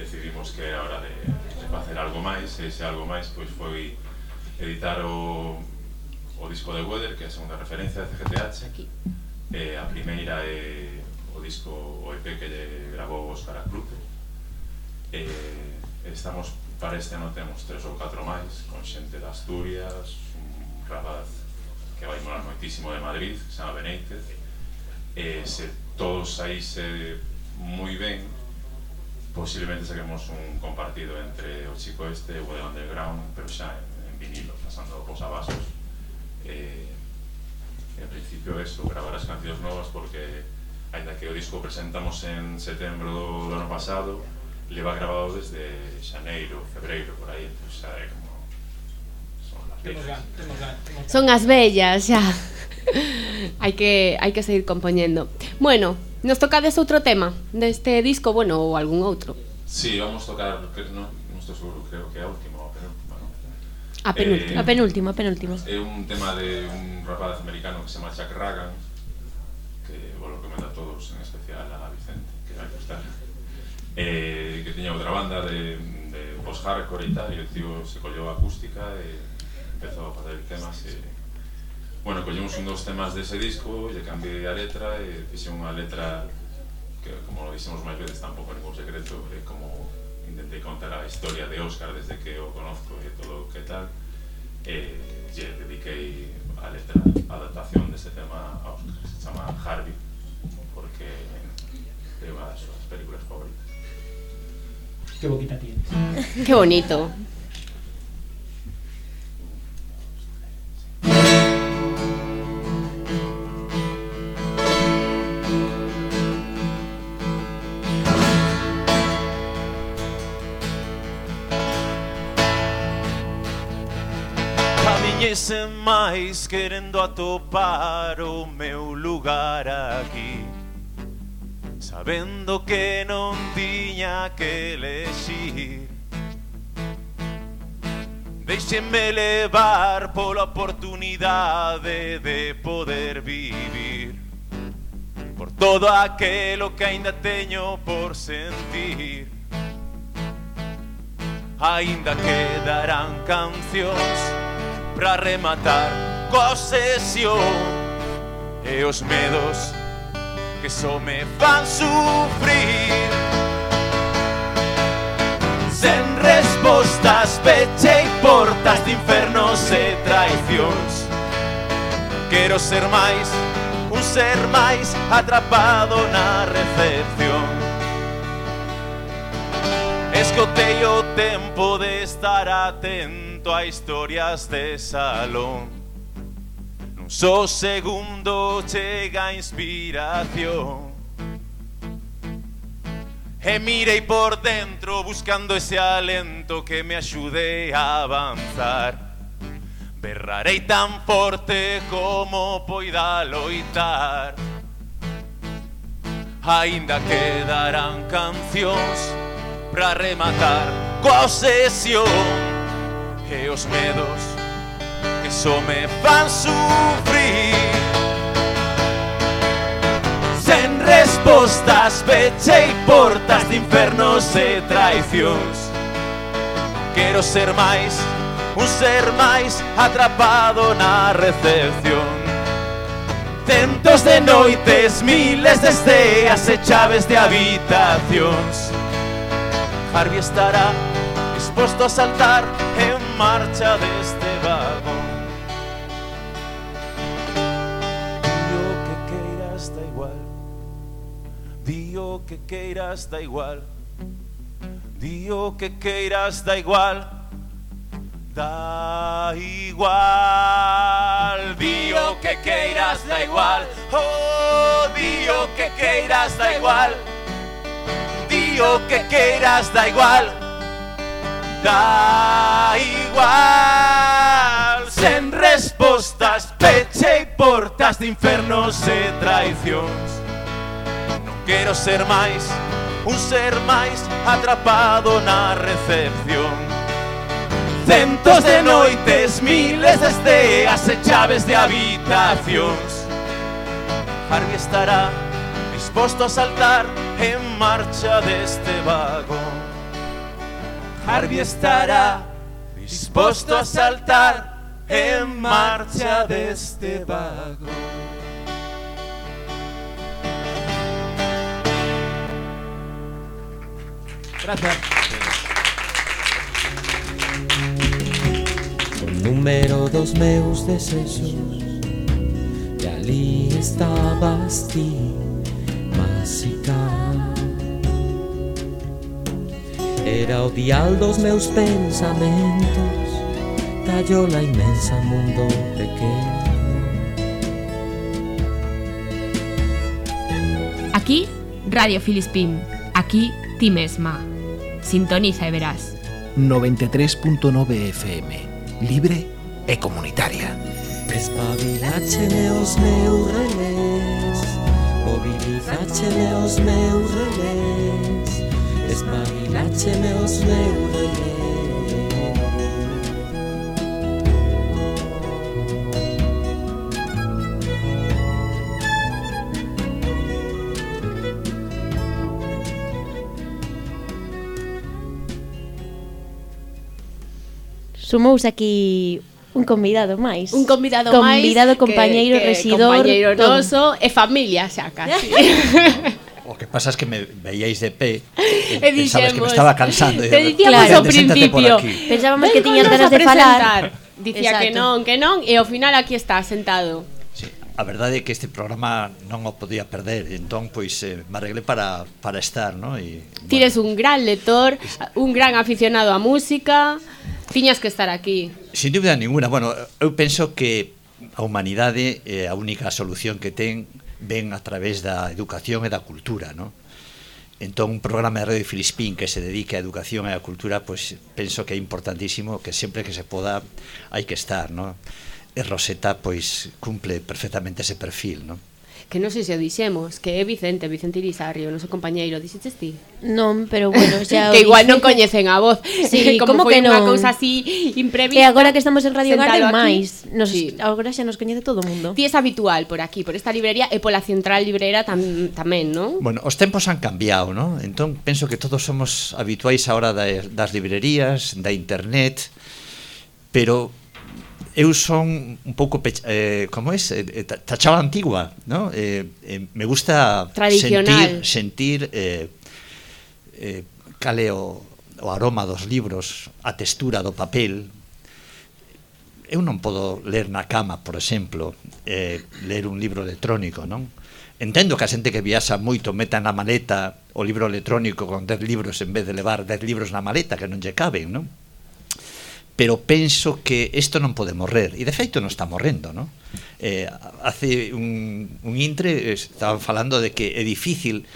decidimos que era hora de, de facer algo máis e ese algo máis pois foi editar o o disco de Weather, que é a segunda referencia de CGTH. Aquí. E a primeira é o disco o EP que lle gravou Óscar a Eh, E estamos para este ano temos tres ou catro máis con xente de Asturias, un rapaz que vai molar moitísimo de Madrid, que se chama Benítez. E se todos saíse moi ben, posiblemente saquemos un compartido entre o chico este e o de Underground, pero xa en, en vinilo, pasando os abasos eh, en principio eso, gravar as cancións novas porque ainda que o disco presentamos en setembro do ano pasado leva grabado desde xaneiro, febreiro, por aí entón xa é como son as gan. son as vellas xa hai que hai que seguir compoñendo bueno, nos tocades outro tema deste disco, bueno, ou algún outro Si, sí, vamos tocar, non, non estou seguro, creo que é o último A penúltima, eh, a penúltima, a penúltima. É eh, un tema de un rapaz americano que se chama Chuck Ragan, que vos lo comenta a todos, en especial a Vicente, que vai gustar, eh, que tiña outra banda de, de post-hardcore e tal, e o tío se colleu a acústica e empezou a facer temas e... Bueno, collemos un dos temas dese disco, lle cambiei a letra eh, e fixe unha letra que, como lo dixemos máis veces, tampouco ningún secreto, é como intentei contar a historia de Óscar desde que o conozco e todo que tal, e lle dediquei a letra, a adaptación dese tema a Óscar, que se chama Harvey, porque é unha das súas películas favoritas. Qué boquita tienes. Qué bonito. vez máis querendo atopar o meu lugar aquí. Sabendo que non tiña que elegir. Deixenme levar pola oportunidade de poder vivir Por todo aquilo que aínda teño por sentir. Ainda quedarán cancións para rematar coa obsesión e os medos que só me fan sufrir. Sen respostas pechei portas de infernos e traicións. Quero ser máis, un ser máis atrapado na recepción. Escotei o tempo de estar atento atento a historias de salón. Nun só segundo chega a inspiración E mirei por dentro buscando ese alento que me axude a avanzar. Berrarei tan forte como poida loitar Ainda quedarán cancións para rematar. Coa obsesión e os medos que só me fan sufrir. Sen respostas pechei portas de infernos e traicións Quero ser máis, un ser máis atrapado na recepción. Centos de noites, miles de esteas e chaves de habitacións Harvey estará disposto a saltar en marcha deste vagón. Dio que queiras da igual. Dio que queiras da igual. Dio que queiras da igual. Da igual. Dio que queiras da igual. Oh, dio que queiras da igual. Dio que queiras da igual Da igual. Sen respostas Peche e portas de infernos e traicións. Non quero ser máis Un ser máis atrapado na recepción. Centos de noites, miles de esteas e chaves de habitacións. Harvey estará disposto a saltar en marcha deste vagón. Harvey estará disposto a saltar en marcha deste vagón. Gracias. O número dos meus desexos E ali estabas ti Era o dial dos meus pensamentos Tallola inmensa mundo pequeno Aquí, Radio Filispín. Aquí, ti mesma. Sintoniza e verás. 93.9 FM. Libre e comunitaria. Espabilácheme os meus relés Mobilizácheme os meus relés Espabilatze mehoz neure sumouse aquí un convidado máis. Un convidado, convidado máis. Convidado, compañeiro, que, residor. Compañeiro noso e familia, xa, casi. O que pasa es que me veíais de pé e, e dixemos, que me estaba cansando. Te dicíamos ao principio, pensábamos que tiñas ganas de falar. Dicía Exacto. que non, que non, e ao final aquí está, sentado. Sí, a verdade é que este programa non o podía perder, entón pois eh, me arreglé para, para estar, ¿no? E, bueno. Tires un gran lector, un gran aficionado á música, tiñas que estar aquí. Sin dúbida ninguna, bueno, eu penso que a humanidade é a única solución que ten ven a través da educación e da cultura, non? Entón, un programa de Radio Filispín que se dedique a educación e a cultura, pois penso que é importantísimo que sempre que se poda hai que estar, non? E Rosetta, pois, cumple perfectamente ese perfil, non? que non sei se o dixemos, que é Vicente, Vicente Irizarri, o noso compañeiro, dixetes ti? Non, pero bueno, xa Que igual non coñecen a voz. Sí, como, como foi que non? unha cousa así imprevista. E agora que estamos en Radio Sentalo Garden máis, nos sí. agora xa nos coñece todo o mundo. Ti es habitual por aquí, por esta librería e pola Central Librera tam, tamén, non? Bueno, os tempos han cambiado, non? Entón penso que todos somos habituais agora das, das librerías, da internet, pero eu son un pouco eh, como es eh, eh tachaba antigua, ¿no? Eh, eh, me gusta sentir sentir eh, eh, caleo o aroma dos libros, a textura do papel. Eu non podo ler na cama, por exemplo, eh, ler un libro electrónico, non? Entendo que a xente que viaxa moito meta na maleta o libro electrónico con 10 libros en vez de levar 10 libros na maleta que non lle caben, non? pero penso que isto non pode morrer e de feito non está morrendo non? Eh, hace un, un intre eh, estaban falando de que é difícil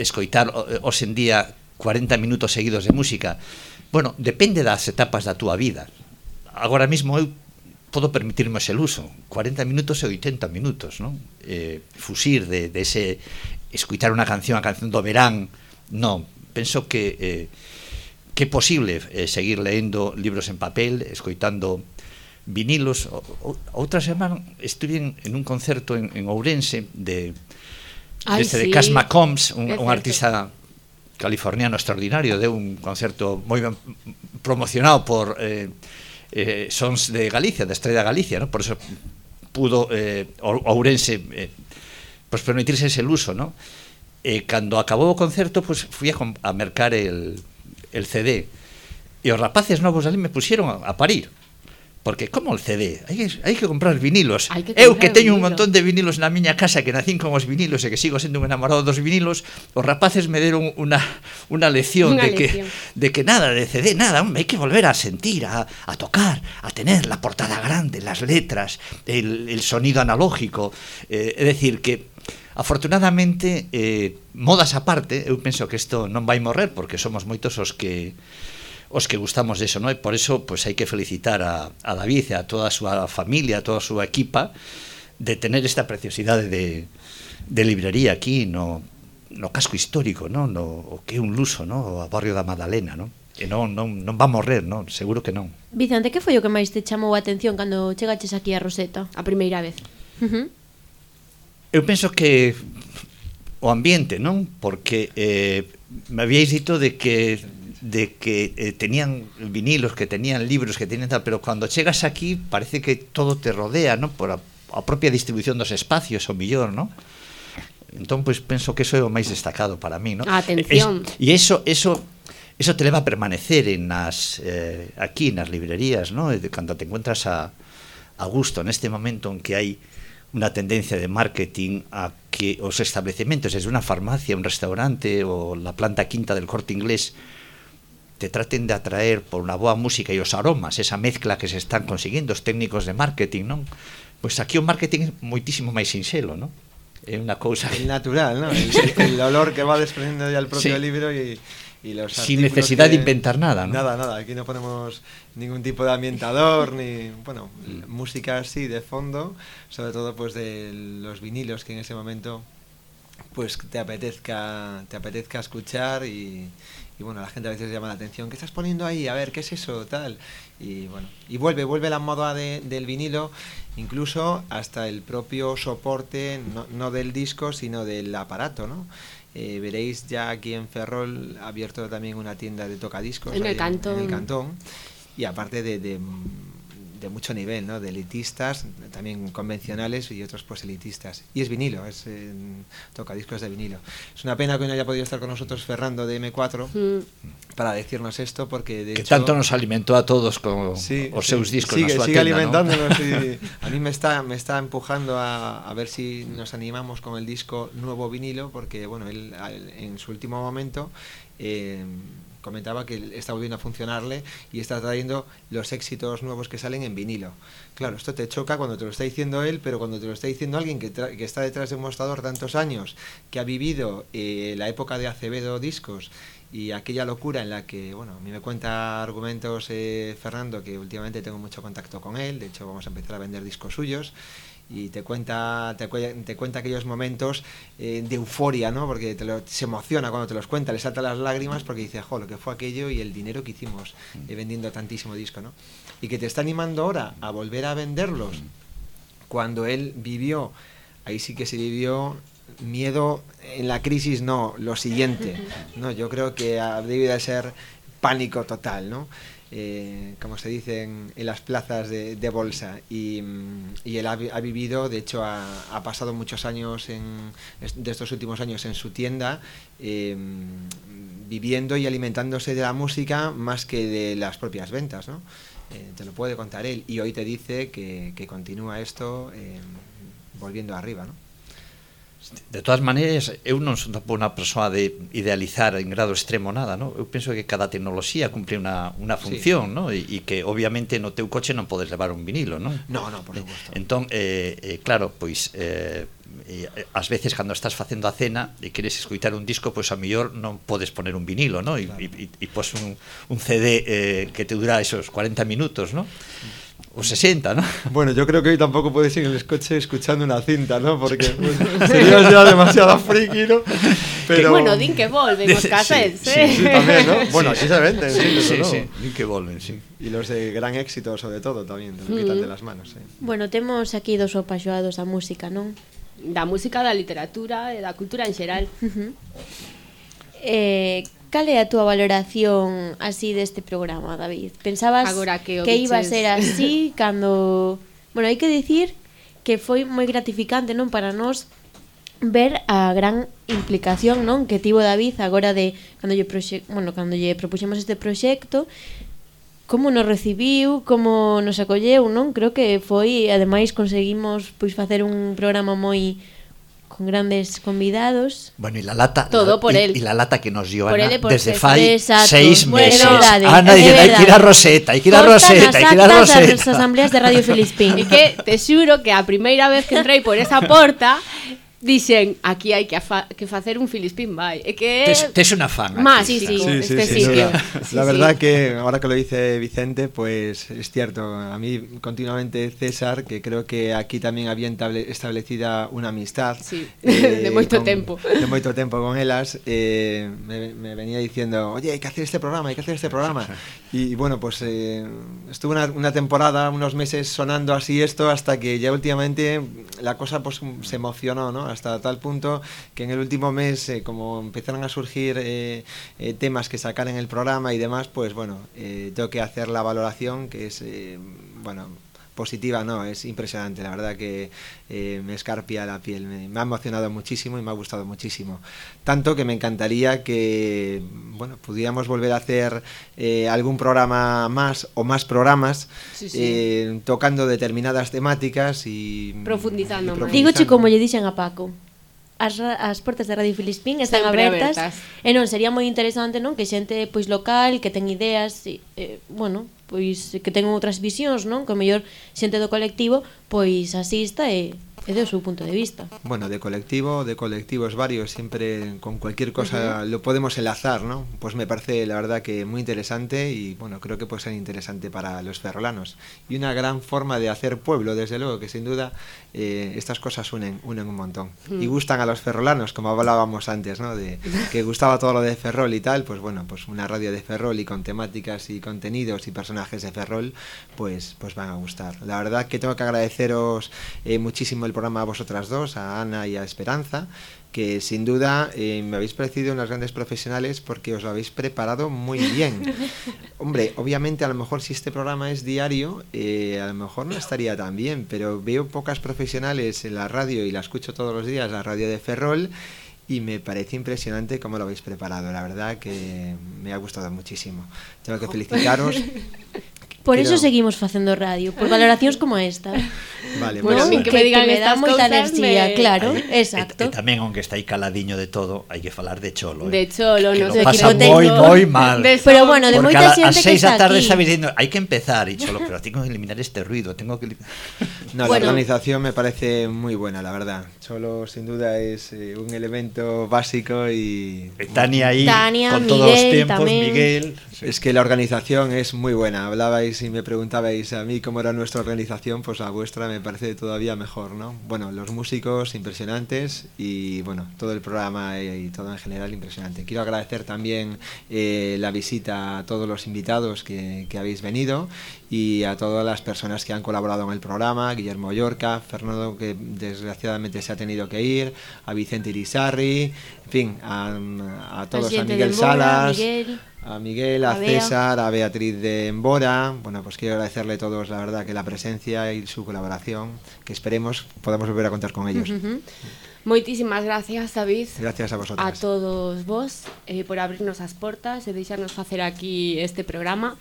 escoitar eh, día 40 minutos seguidos de música bueno, depende das etapas da túa vida agora mesmo eu podo permitirme ese uso 40 minutos e 80 minutos non? Eh, fusir de, de ese escuitar unha canción a canción do verán non, penso que eh, que é posible eh, seguir leendo libros en papel, escoitando vinilos. O, outra semana estuve en un concerto en, en Ourense de, Ay, deste sí. de Casma Combs, un, un artista californiano extraordinario, de un concerto moi ben promocionado por eh, eh, Sons de Galicia, de Estrella Galicia, ¿no? por eso pudo eh, Ourense eh, pues permitirse ese uso, ¿no? Eh, cando acabou o concerto, pues fui a, a mercar el, el CD e os rapaces novos ali me puxeron a, a parir. Porque como el CD, hai que, hai que comprar vinilos. Que eu comprar que teño un vinilo. montón de vinilos na miña casa que nacín con os vinilos e que sigo sendo un enamorado dos vinilos os rapaces me deron unha, unha lección Unha de que, lección. de que nada de CD, nada, hombre, hai que volver a sentir, a, a tocar, a tener la portada grande, las letras, el, el sonido analógico, eh, é decir que Afortunadamente, eh, modas aparte, eu penso que isto non vai morrer porque somos moitos os que os que gustamos deso, non? E por eso pois pues, hai que felicitar a, a David e a toda a súa familia, a toda a súa equipa de tener esta preciosidade de, de librería aquí no, no casco histórico, non? No, o que é un luso, non? O barrio da Madalena, non? E non, non, non va a morrer, non? Seguro que non. Vicente, que foi o que máis te chamou a atención cando chegaches aquí a Roseta a primeira vez? Uh -huh. Eu penso que o ambiente, non? Porque eh, me habíais dito de que de que eh, tenían vinilos, que tenían libros, que tenían tal, pero cuando chegas aquí parece que todo te rodea, ¿no? Por a, a propia distribución dos espacios, o millor, ¿no? Entón, pois, pues, penso que eso é o máis destacado para mí, ¿no? Atención. E eso, eso eso te leva a permanecer en nas, eh, aquí, nas librerías, ¿no? Cando te encuentras a, a gusto en este momento en que hai unha tendencia de marketing a que os establecementos, desde unha farmacia, un restaurante ou la planta quinta del corte inglés, te traten de atraer por unha boa música e os aromas, esa mezcla que se están conseguindo os técnicos de marketing, non? Pois aquí o marketing é moitísimo máis sinxelo, non? É unha cousa... Que... natural, non? El, el olor que va desprendendo el propio sí. libro e... Y y los Sin necesidad de inventar nada, ¿no? Nada, nada. Aquí no ponemos ningún tipo de ambientador ni, bueno, Mm. música así de fondo, sobre todo pues de los vinilos que en ese momento pues te apetezca te apetezca escuchar y, y bueno la gente a veces llama la atención qué estás poniendo ahí a ver qué es eso tal y bueno y vuelve vuelve la moda de- del vinilo incluso hasta el propio soporte no, no del disco sino del aparato no Eh, veréis ya aquí en Ferrol ha abierto también una tienda de tocadiscos En el Cantón. en el cantón y aparte de, de, de mucho nivel, ¿no? De elitistas, también convencionales y otros pues elitistas. Y es vinilo, es eh, toca discos de vinilo. Es una pena que no haya podido estar con nosotros Ferrando de M4 para decirnos esto porque de Que hecho tanto nos alimentou a todos con Sí, os seus discos sigue, sigue alimentándonos ¿no? y a mí me está me está empujando a, a ver si nos animamos con el disco nuevo vinilo porque bueno él en su último momento eh, comentaba que está volviendo a funcionarle y está trayendo los éxitos nuevos que salen en vinilo. Claro, esto te choca cuando te lo está diciendo él, pero cuando te lo está diciendo alguien que, tra- que está detrás de un mostrador tantos años, que ha vivido eh, la época de Acevedo Discos y aquella locura en la que, bueno, a mí me cuenta argumentos eh, Fernando, que últimamente tengo mucho contacto con él, de hecho vamos a empezar a vender discos suyos, y te cuenta, te, cue- te cuenta aquellos momentos eh, de euforia, ¿no? Porque te lo- se emociona cuando te los cuenta, le saltan las lágrimas porque dice, jo, lo que fue aquello y el dinero que hicimos eh, vendiendo tantísimo disco, ¿no? Y que te está animando ahora a volver a venderlos cuando él vivió, ahí sí que se vivió miedo en la crisis, no, lo siguiente, ¿no? Yo creo que debido de ser pánico total, ¿no? Eh, como se dice en, las plazas de, bolsa y, mm, él ha, vi- ha vivido, de hecho ha, pasado muchos años en, de estos últimos años en su tienda eh, viviendo y alimentándose de la música más que de las propias ventas, ¿no? Eh, te lo puede contar él y hoy te dice que, continúa esto volviendo arriba, ¿no? De todas maneiras, eu non son tampouco unha persoa de idealizar en grado extremo nada, no? eu penso que cada tecnoloxía cumpre unha, unha función, sí. no? e, e que obviamente no teu coche non podes levar un vinilo, non? No, no, por supuesto. Eh, entón, eh, eh, claro, pois... Eh, e ás veces cando estás facendo a cena e queres escoitar un disco, pois a mellor non podes poner un vinilo, non? E, claro. e, e, e pos un, un CD eh, que te dura esos 40 minutos, non? Mm o 60, ¿no? Bueno, yo creo que hoy tampoco puedes ir en el coche escuchando una cinta, ¿no? Porque pues, serías ya demasiado friki, ¿no? Pero... Que, bueno, din que volven os cassettes, sí, ¿eh? Sí, sí, también, ¿no? Bueno, aquí se venden, sí, sí, ¿no? sí, din que volven, sí. Y los de gran éxito, sobre todo, también, te lo quitan mm. de las manos, eh. Bueno, temos aquí dos apaixoados da música, non? Da música, da literatura e da cultura en xeral. Uh -huh. Eh, Cal é a túa valoración así deste programa, David? Pensabas Agora que, que iba a ser así cando... Bueno, hai que dicir que foi moi gratificante, non, para nós ver a gran implicación, non, que tivo David agora de cando lle proxe... bueno, cando lle propuxemos este proxecto, como nos recibiu, como nos acolleu, non? Creo que foi, ademais conseguimos pois facer un programa moi con grandes convidados. Bueno, y la lata Todo la- por y, él. y la lata que nos dio Por Ana desde fai seis Bueno, meses. verdade, Ana dice, hai que ir a. Roseta, hai que ir a as hai que ir a actas Roseta. das asambleas de Radio Felispín. E que te xuro que a primeira vez que entrei por esa porta dixen, aquí hai que, fa que facer un Filispín vai. Que Tes, tes una fan. Sí, sí, este sitio. La sí. verdad que ahora que lo dice Vicente, pues es cierto. A mí continuamente César, que creo que aquí también había establecida una amistad. Sí, de moito tempo. De moito tempo con elas. eh, me, me venía diciendo, oye, hay que hacer este programa, hay que hacer este programa. Y, bueno, pues eh, estuve una, una temporada, unos meses sonando así esto, hasta que ya últimamente la cosa pues se emocionó, ¿no? Hasta tal punto que en el último mes, eh, como empezaron a surgir eh, eh, temas que sacar en el programa y demás, pues bueno, eh, tengo que hacer la valoración, que es, bueno, positiva, no, es impresionante, la verdad que eh, me escarpia la piel, me, me ha emocionado muchísimo y me ha gustado muchísimo. Tanto que me encantaría que, bueno, pudiéramos volver a hacer eh, algún programa más o más programas Sí, sí. eh, tocando determinadas temáticas y Profundizando y máis. Dígoche como lle dixen a Paco. as, as portas da Radio Filispín están Sempre abertas, abertas e non sería moi interesante non que xente pois local que ten ideas e, e bueno pois que ten outras visións non que o mellor xente do colectivo pois asista e É do seu punto de vista. Bueno, de colectivo, de colectivos varios, siempre con cualquier cosa uh -huh. lo podemos enlazar, ¿no? Pues me parece, la verdad, que muy interesante y, bueno, creo que puede ser interesante para los ferrolanos. Y una gran forma de hacer pueblo, desde luego, que sin duda eh, estas cosas unen, unen un montón. Mm. Y gustan a los ferrolanos, como hablábamos antes, ¿no? De que gustaba todo lo de Ferrol y tal, pues bueno, pues una radio de Ferrol y con temáticas y contenidos y personajes de Ferrol, pues, pues van a gustar. La verdad que tengo que agradeceros eh, muchísimo el el programa a vosotras dos, a Ana y a Esperanza, que sin duda eh, me habéis parecido unas grandes profesionales porque os lo habéis preparado muy bien. Hombre, obviamente a lo mejor si este programa es diario, eh, a lo mejor no estaría tan bien, pero veo pocas profesionales en la radio y la escucho todos los días, la radio de Ferrol, y me parece impresionante cómo lo habéis preparado. La verdad que me ha gustado muchísimo. Tengo que felicitaros. Por Quiero- eso seguimos facendo radio, por valoracións como esta. Vale, Bueno, pues- que, que, me, me da moita cousas enerxía, me- claro, E, exacto. e tamén, aunque está aí caladiño de todo, hai que falar de cholo. De eh. cholo, que no sé, pasa que moi, tengo- moi mal. de Pero bueno, de moita a- xente que seis está da tarde sabes diciendo, hai que empezar, e cholo, pero tengo que eliminar este ruido, tengo que... No, Bueno. la organización me parece muy buena, la verdad. Solo, sin duda, es eh, un elemento básico y... Tania ahí, Tania, con todos Miguel tempos, tamén. Miguel... Es que la organización es muy buena. Hablabais y me preguntabais a mí cómo era nuestra organización, pues la vuestra me parece todavía mejor, ¿no? Bueno, los músicos impresionantes y bueno, todo el programa y, y todo en general impresionante. Quiero agradecer también eh, la visita a todos los invitados que, que habéis venido y a todas las personas que han colaborado en el programa, Guillermo Llorca, Fernando que desgraciadamente se ha tenido que ir, a Vicente Irizarri, fin, a, a todos, a Miguel Salas, Miguel. a Miguel, a, Bea. César, a Beatriz de Embora. Bueno, pues quiero agradecerle a todos, la verdad, que la presencia y su colaboración, que esperemos podamos volver a contar con ellos. Ujú. Moitísimas gracias, David. Gracias a vosotras. A todos vos eh, por abrirnos as portas e deixarnos facer aquí este programa.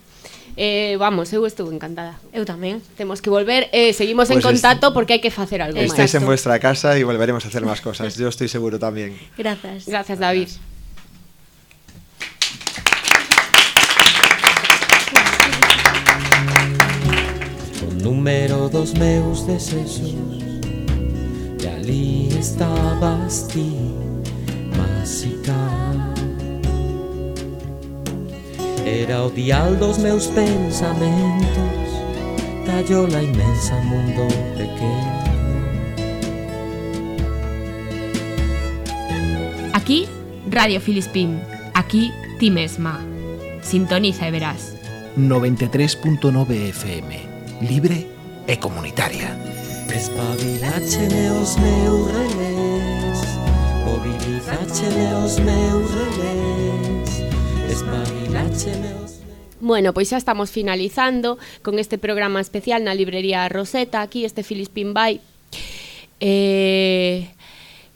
Eh, vamos, eu estou encantada. Eu tamén. Temos que volver, eh, seguimos en Pues es- contacto porque hai que facer algo máis. Estáis en vuestra casa y volveremos a hacer más cosas. Yo estoy seguro también. Grazas. Gracias, David. O número dos meus desexos E ali estabas ti, máxica era odiar los meus pensamentos. Cayó la inmensa mundo pequeño. Aquí, Radio Filispín. Aquí, ti mesma. Sintoniza y verás. 93.9 FM Libre e comunitaria. Espabilatxe neos neurrelez Mobilizatxe neos neurrelez Espabilatxe Bueno, pois xa estamos finalizando con este programa especial na librería Roseta, aquí este Filispín Bay. Eh,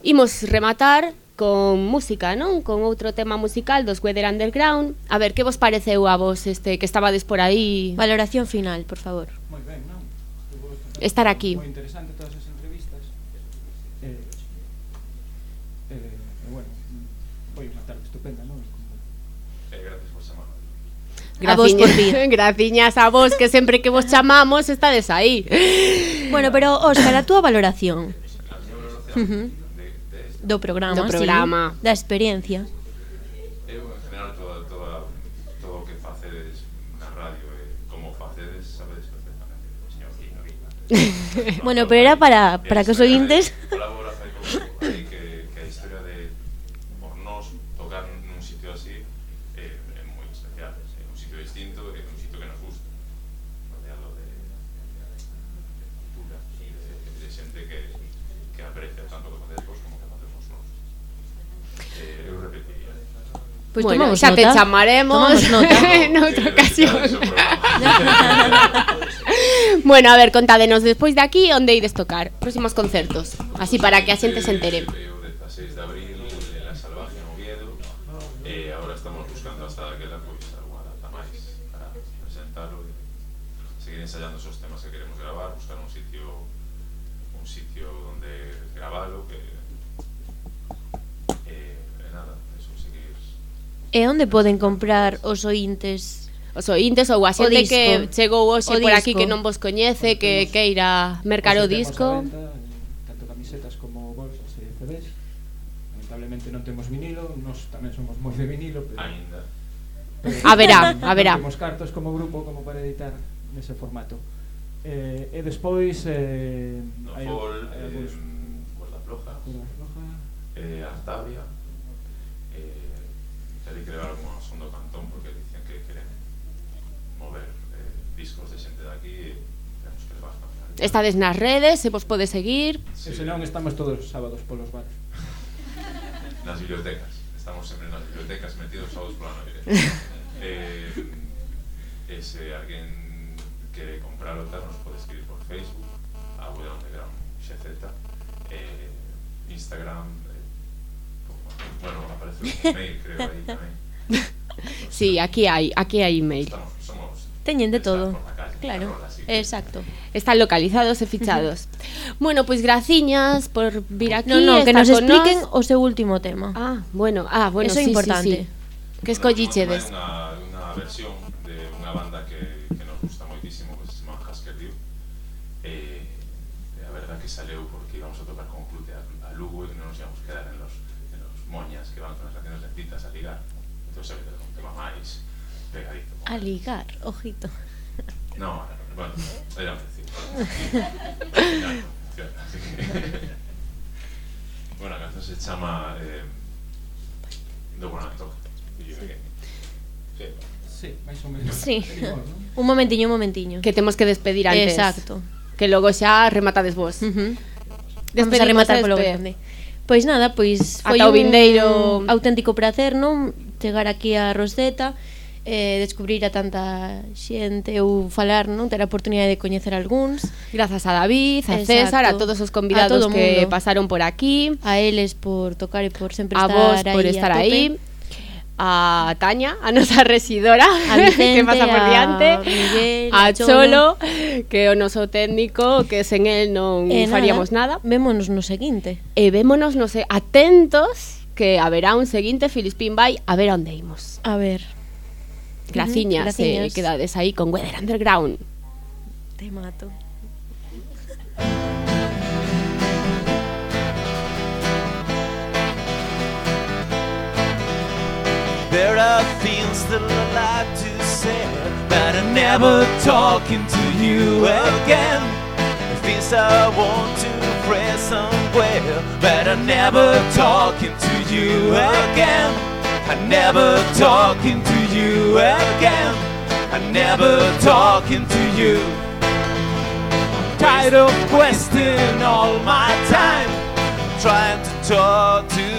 imos rematar con música, non? Con outro tema musical dos Weather Underground. A ver, que vos pareceu a vos este que estabades por aí? Valoración final, por favor. Moi ben, non? Estar aquí. Moi interesante todas esas A vos por vir. Graciñas a vos que sempre que vos chamamos estades aí. Bueno, pero Óscar, a túa valoración. Uh. Do programa, Do programa. Sí, da experiencia. Eu, en general, toda, toda, todo o que facedes na radio e como facedes, sabedes perfectamente. Señor Quino, Bueno, pero era para, para que os ointes... Colaboración, Pois bueno, tomamos xa te nota. chamaremos nota. noutra ocasión. bueno, a ver, contádenos despois de aquí onde ides tocar, próximos concertos, así para que a xente se entere. E onde poden comprar os ointes? Os ointes ou a xente que chegou hoxe por aquí que non vos coñece, que queira mercar o disco. Venta, tanto camisetas como bolsas e CDs. Lamentablemente non temos vinilo, nós tamén somos moi de vinilo, pero... Ainda. Pero a verá, a verá. Temos cartos como grupo como para editar nese formato. Eh, e despois... Eh, no hai, fol, hai algúns... Eh, Guardafloja, eh, Artavia e de como unha son do cantón porque dicen que queren mover eh, discos de xente de e que Estades nas redes, se vos pode seguir. Sí. Se non estamos todos os sábados polos bares. Nas bibliotecas. Estamos sempre nas bibliotecas metidos sábados pola noite eh, E se alguén quere comprar o tal nos pode escribir por Facebook Abuela Underground XZ eh, Instagram Bueno, aparece un email, creo, aí tamén. Sí, aquí hai, aquí hai email. Estamos, somos, Teñen de todo. Calle, claro, rola, exacto. Están localizados e fichados. Bueno, pois pues, graciñas por vir aquí. No, no, que nos expliquen nos... o seu último tema. Ah, bueno, ah, bueno, Eso sí, importante. Sí, sí. Que escollichedes? Unha, unha versión de unha banda que, que nos gusta moitísimo, que se chama Haskell Eh, a verdad que saleu porque íbamos a tocar con Clute a, a Lugo e non moñas que van con as canciones lentitas a ligar entón se ve un tema máis pegadito A ligar, ojito. no, bueno, era un decir bueno, a canción se chama eh, Do Buena que toca e yo que Sí, Sí, máis ou menos. Sí. Un momentiño, un momentiño. Que temos que despedir antes. Exacto. Que logo xa rematades vos. Uh -huh. Vamos a rematar polo grande. Pois nada, pois foi Ata un vindeiro... auténtico prazer, non? Chegar aquí a Roseta eh, descubrir a tanta xente ou falar, non? Ter a oportunidade de coñecer algúns. Grazas a David, a Exacto. César, a todos os convidados que mundo. pasaron por aquí. A eles por tocar e por sempre a estar aí. A vos por estar aí. A Taña, a nosa residora, A Vicente, que pasa por a diante, Miguel, a a Cholo, Cholo. que é o noso técnico, que sen el non E faríamos nada. Vémonos no seguinte. E vémonos, no sé, atentos que haberá un seguinte Filispín Bay a ver onde imos. A ver. Graciñas, Ujú, graciñas. eh, quedades aí con Weather Underground. Te mato. There are things that I like to say, but I'm never talking to you again. Things I want to pray somewhere, but I'm never talking to you again. I'm never talking to you again. I'm never talking to you. I'm Tired of wasting all my time trying to talk to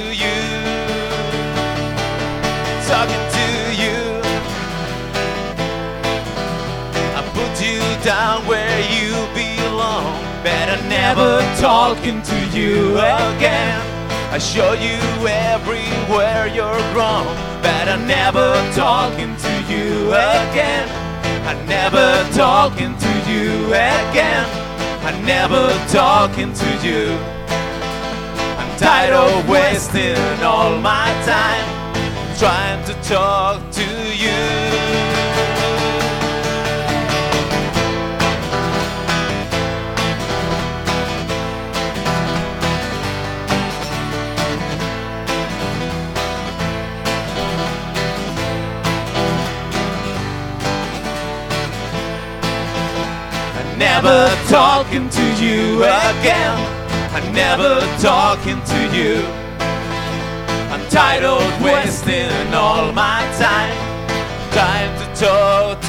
down where you belong. Better never talking to you again. I show you everywhere you're wrong. Better never talking to you again. I never talking to you again. I never talking to you. I'm tired of wasting all my time trying to talk to you. I'm never talking to you again. I'm never talking to you. I'm tired of wasting all my time Time to talk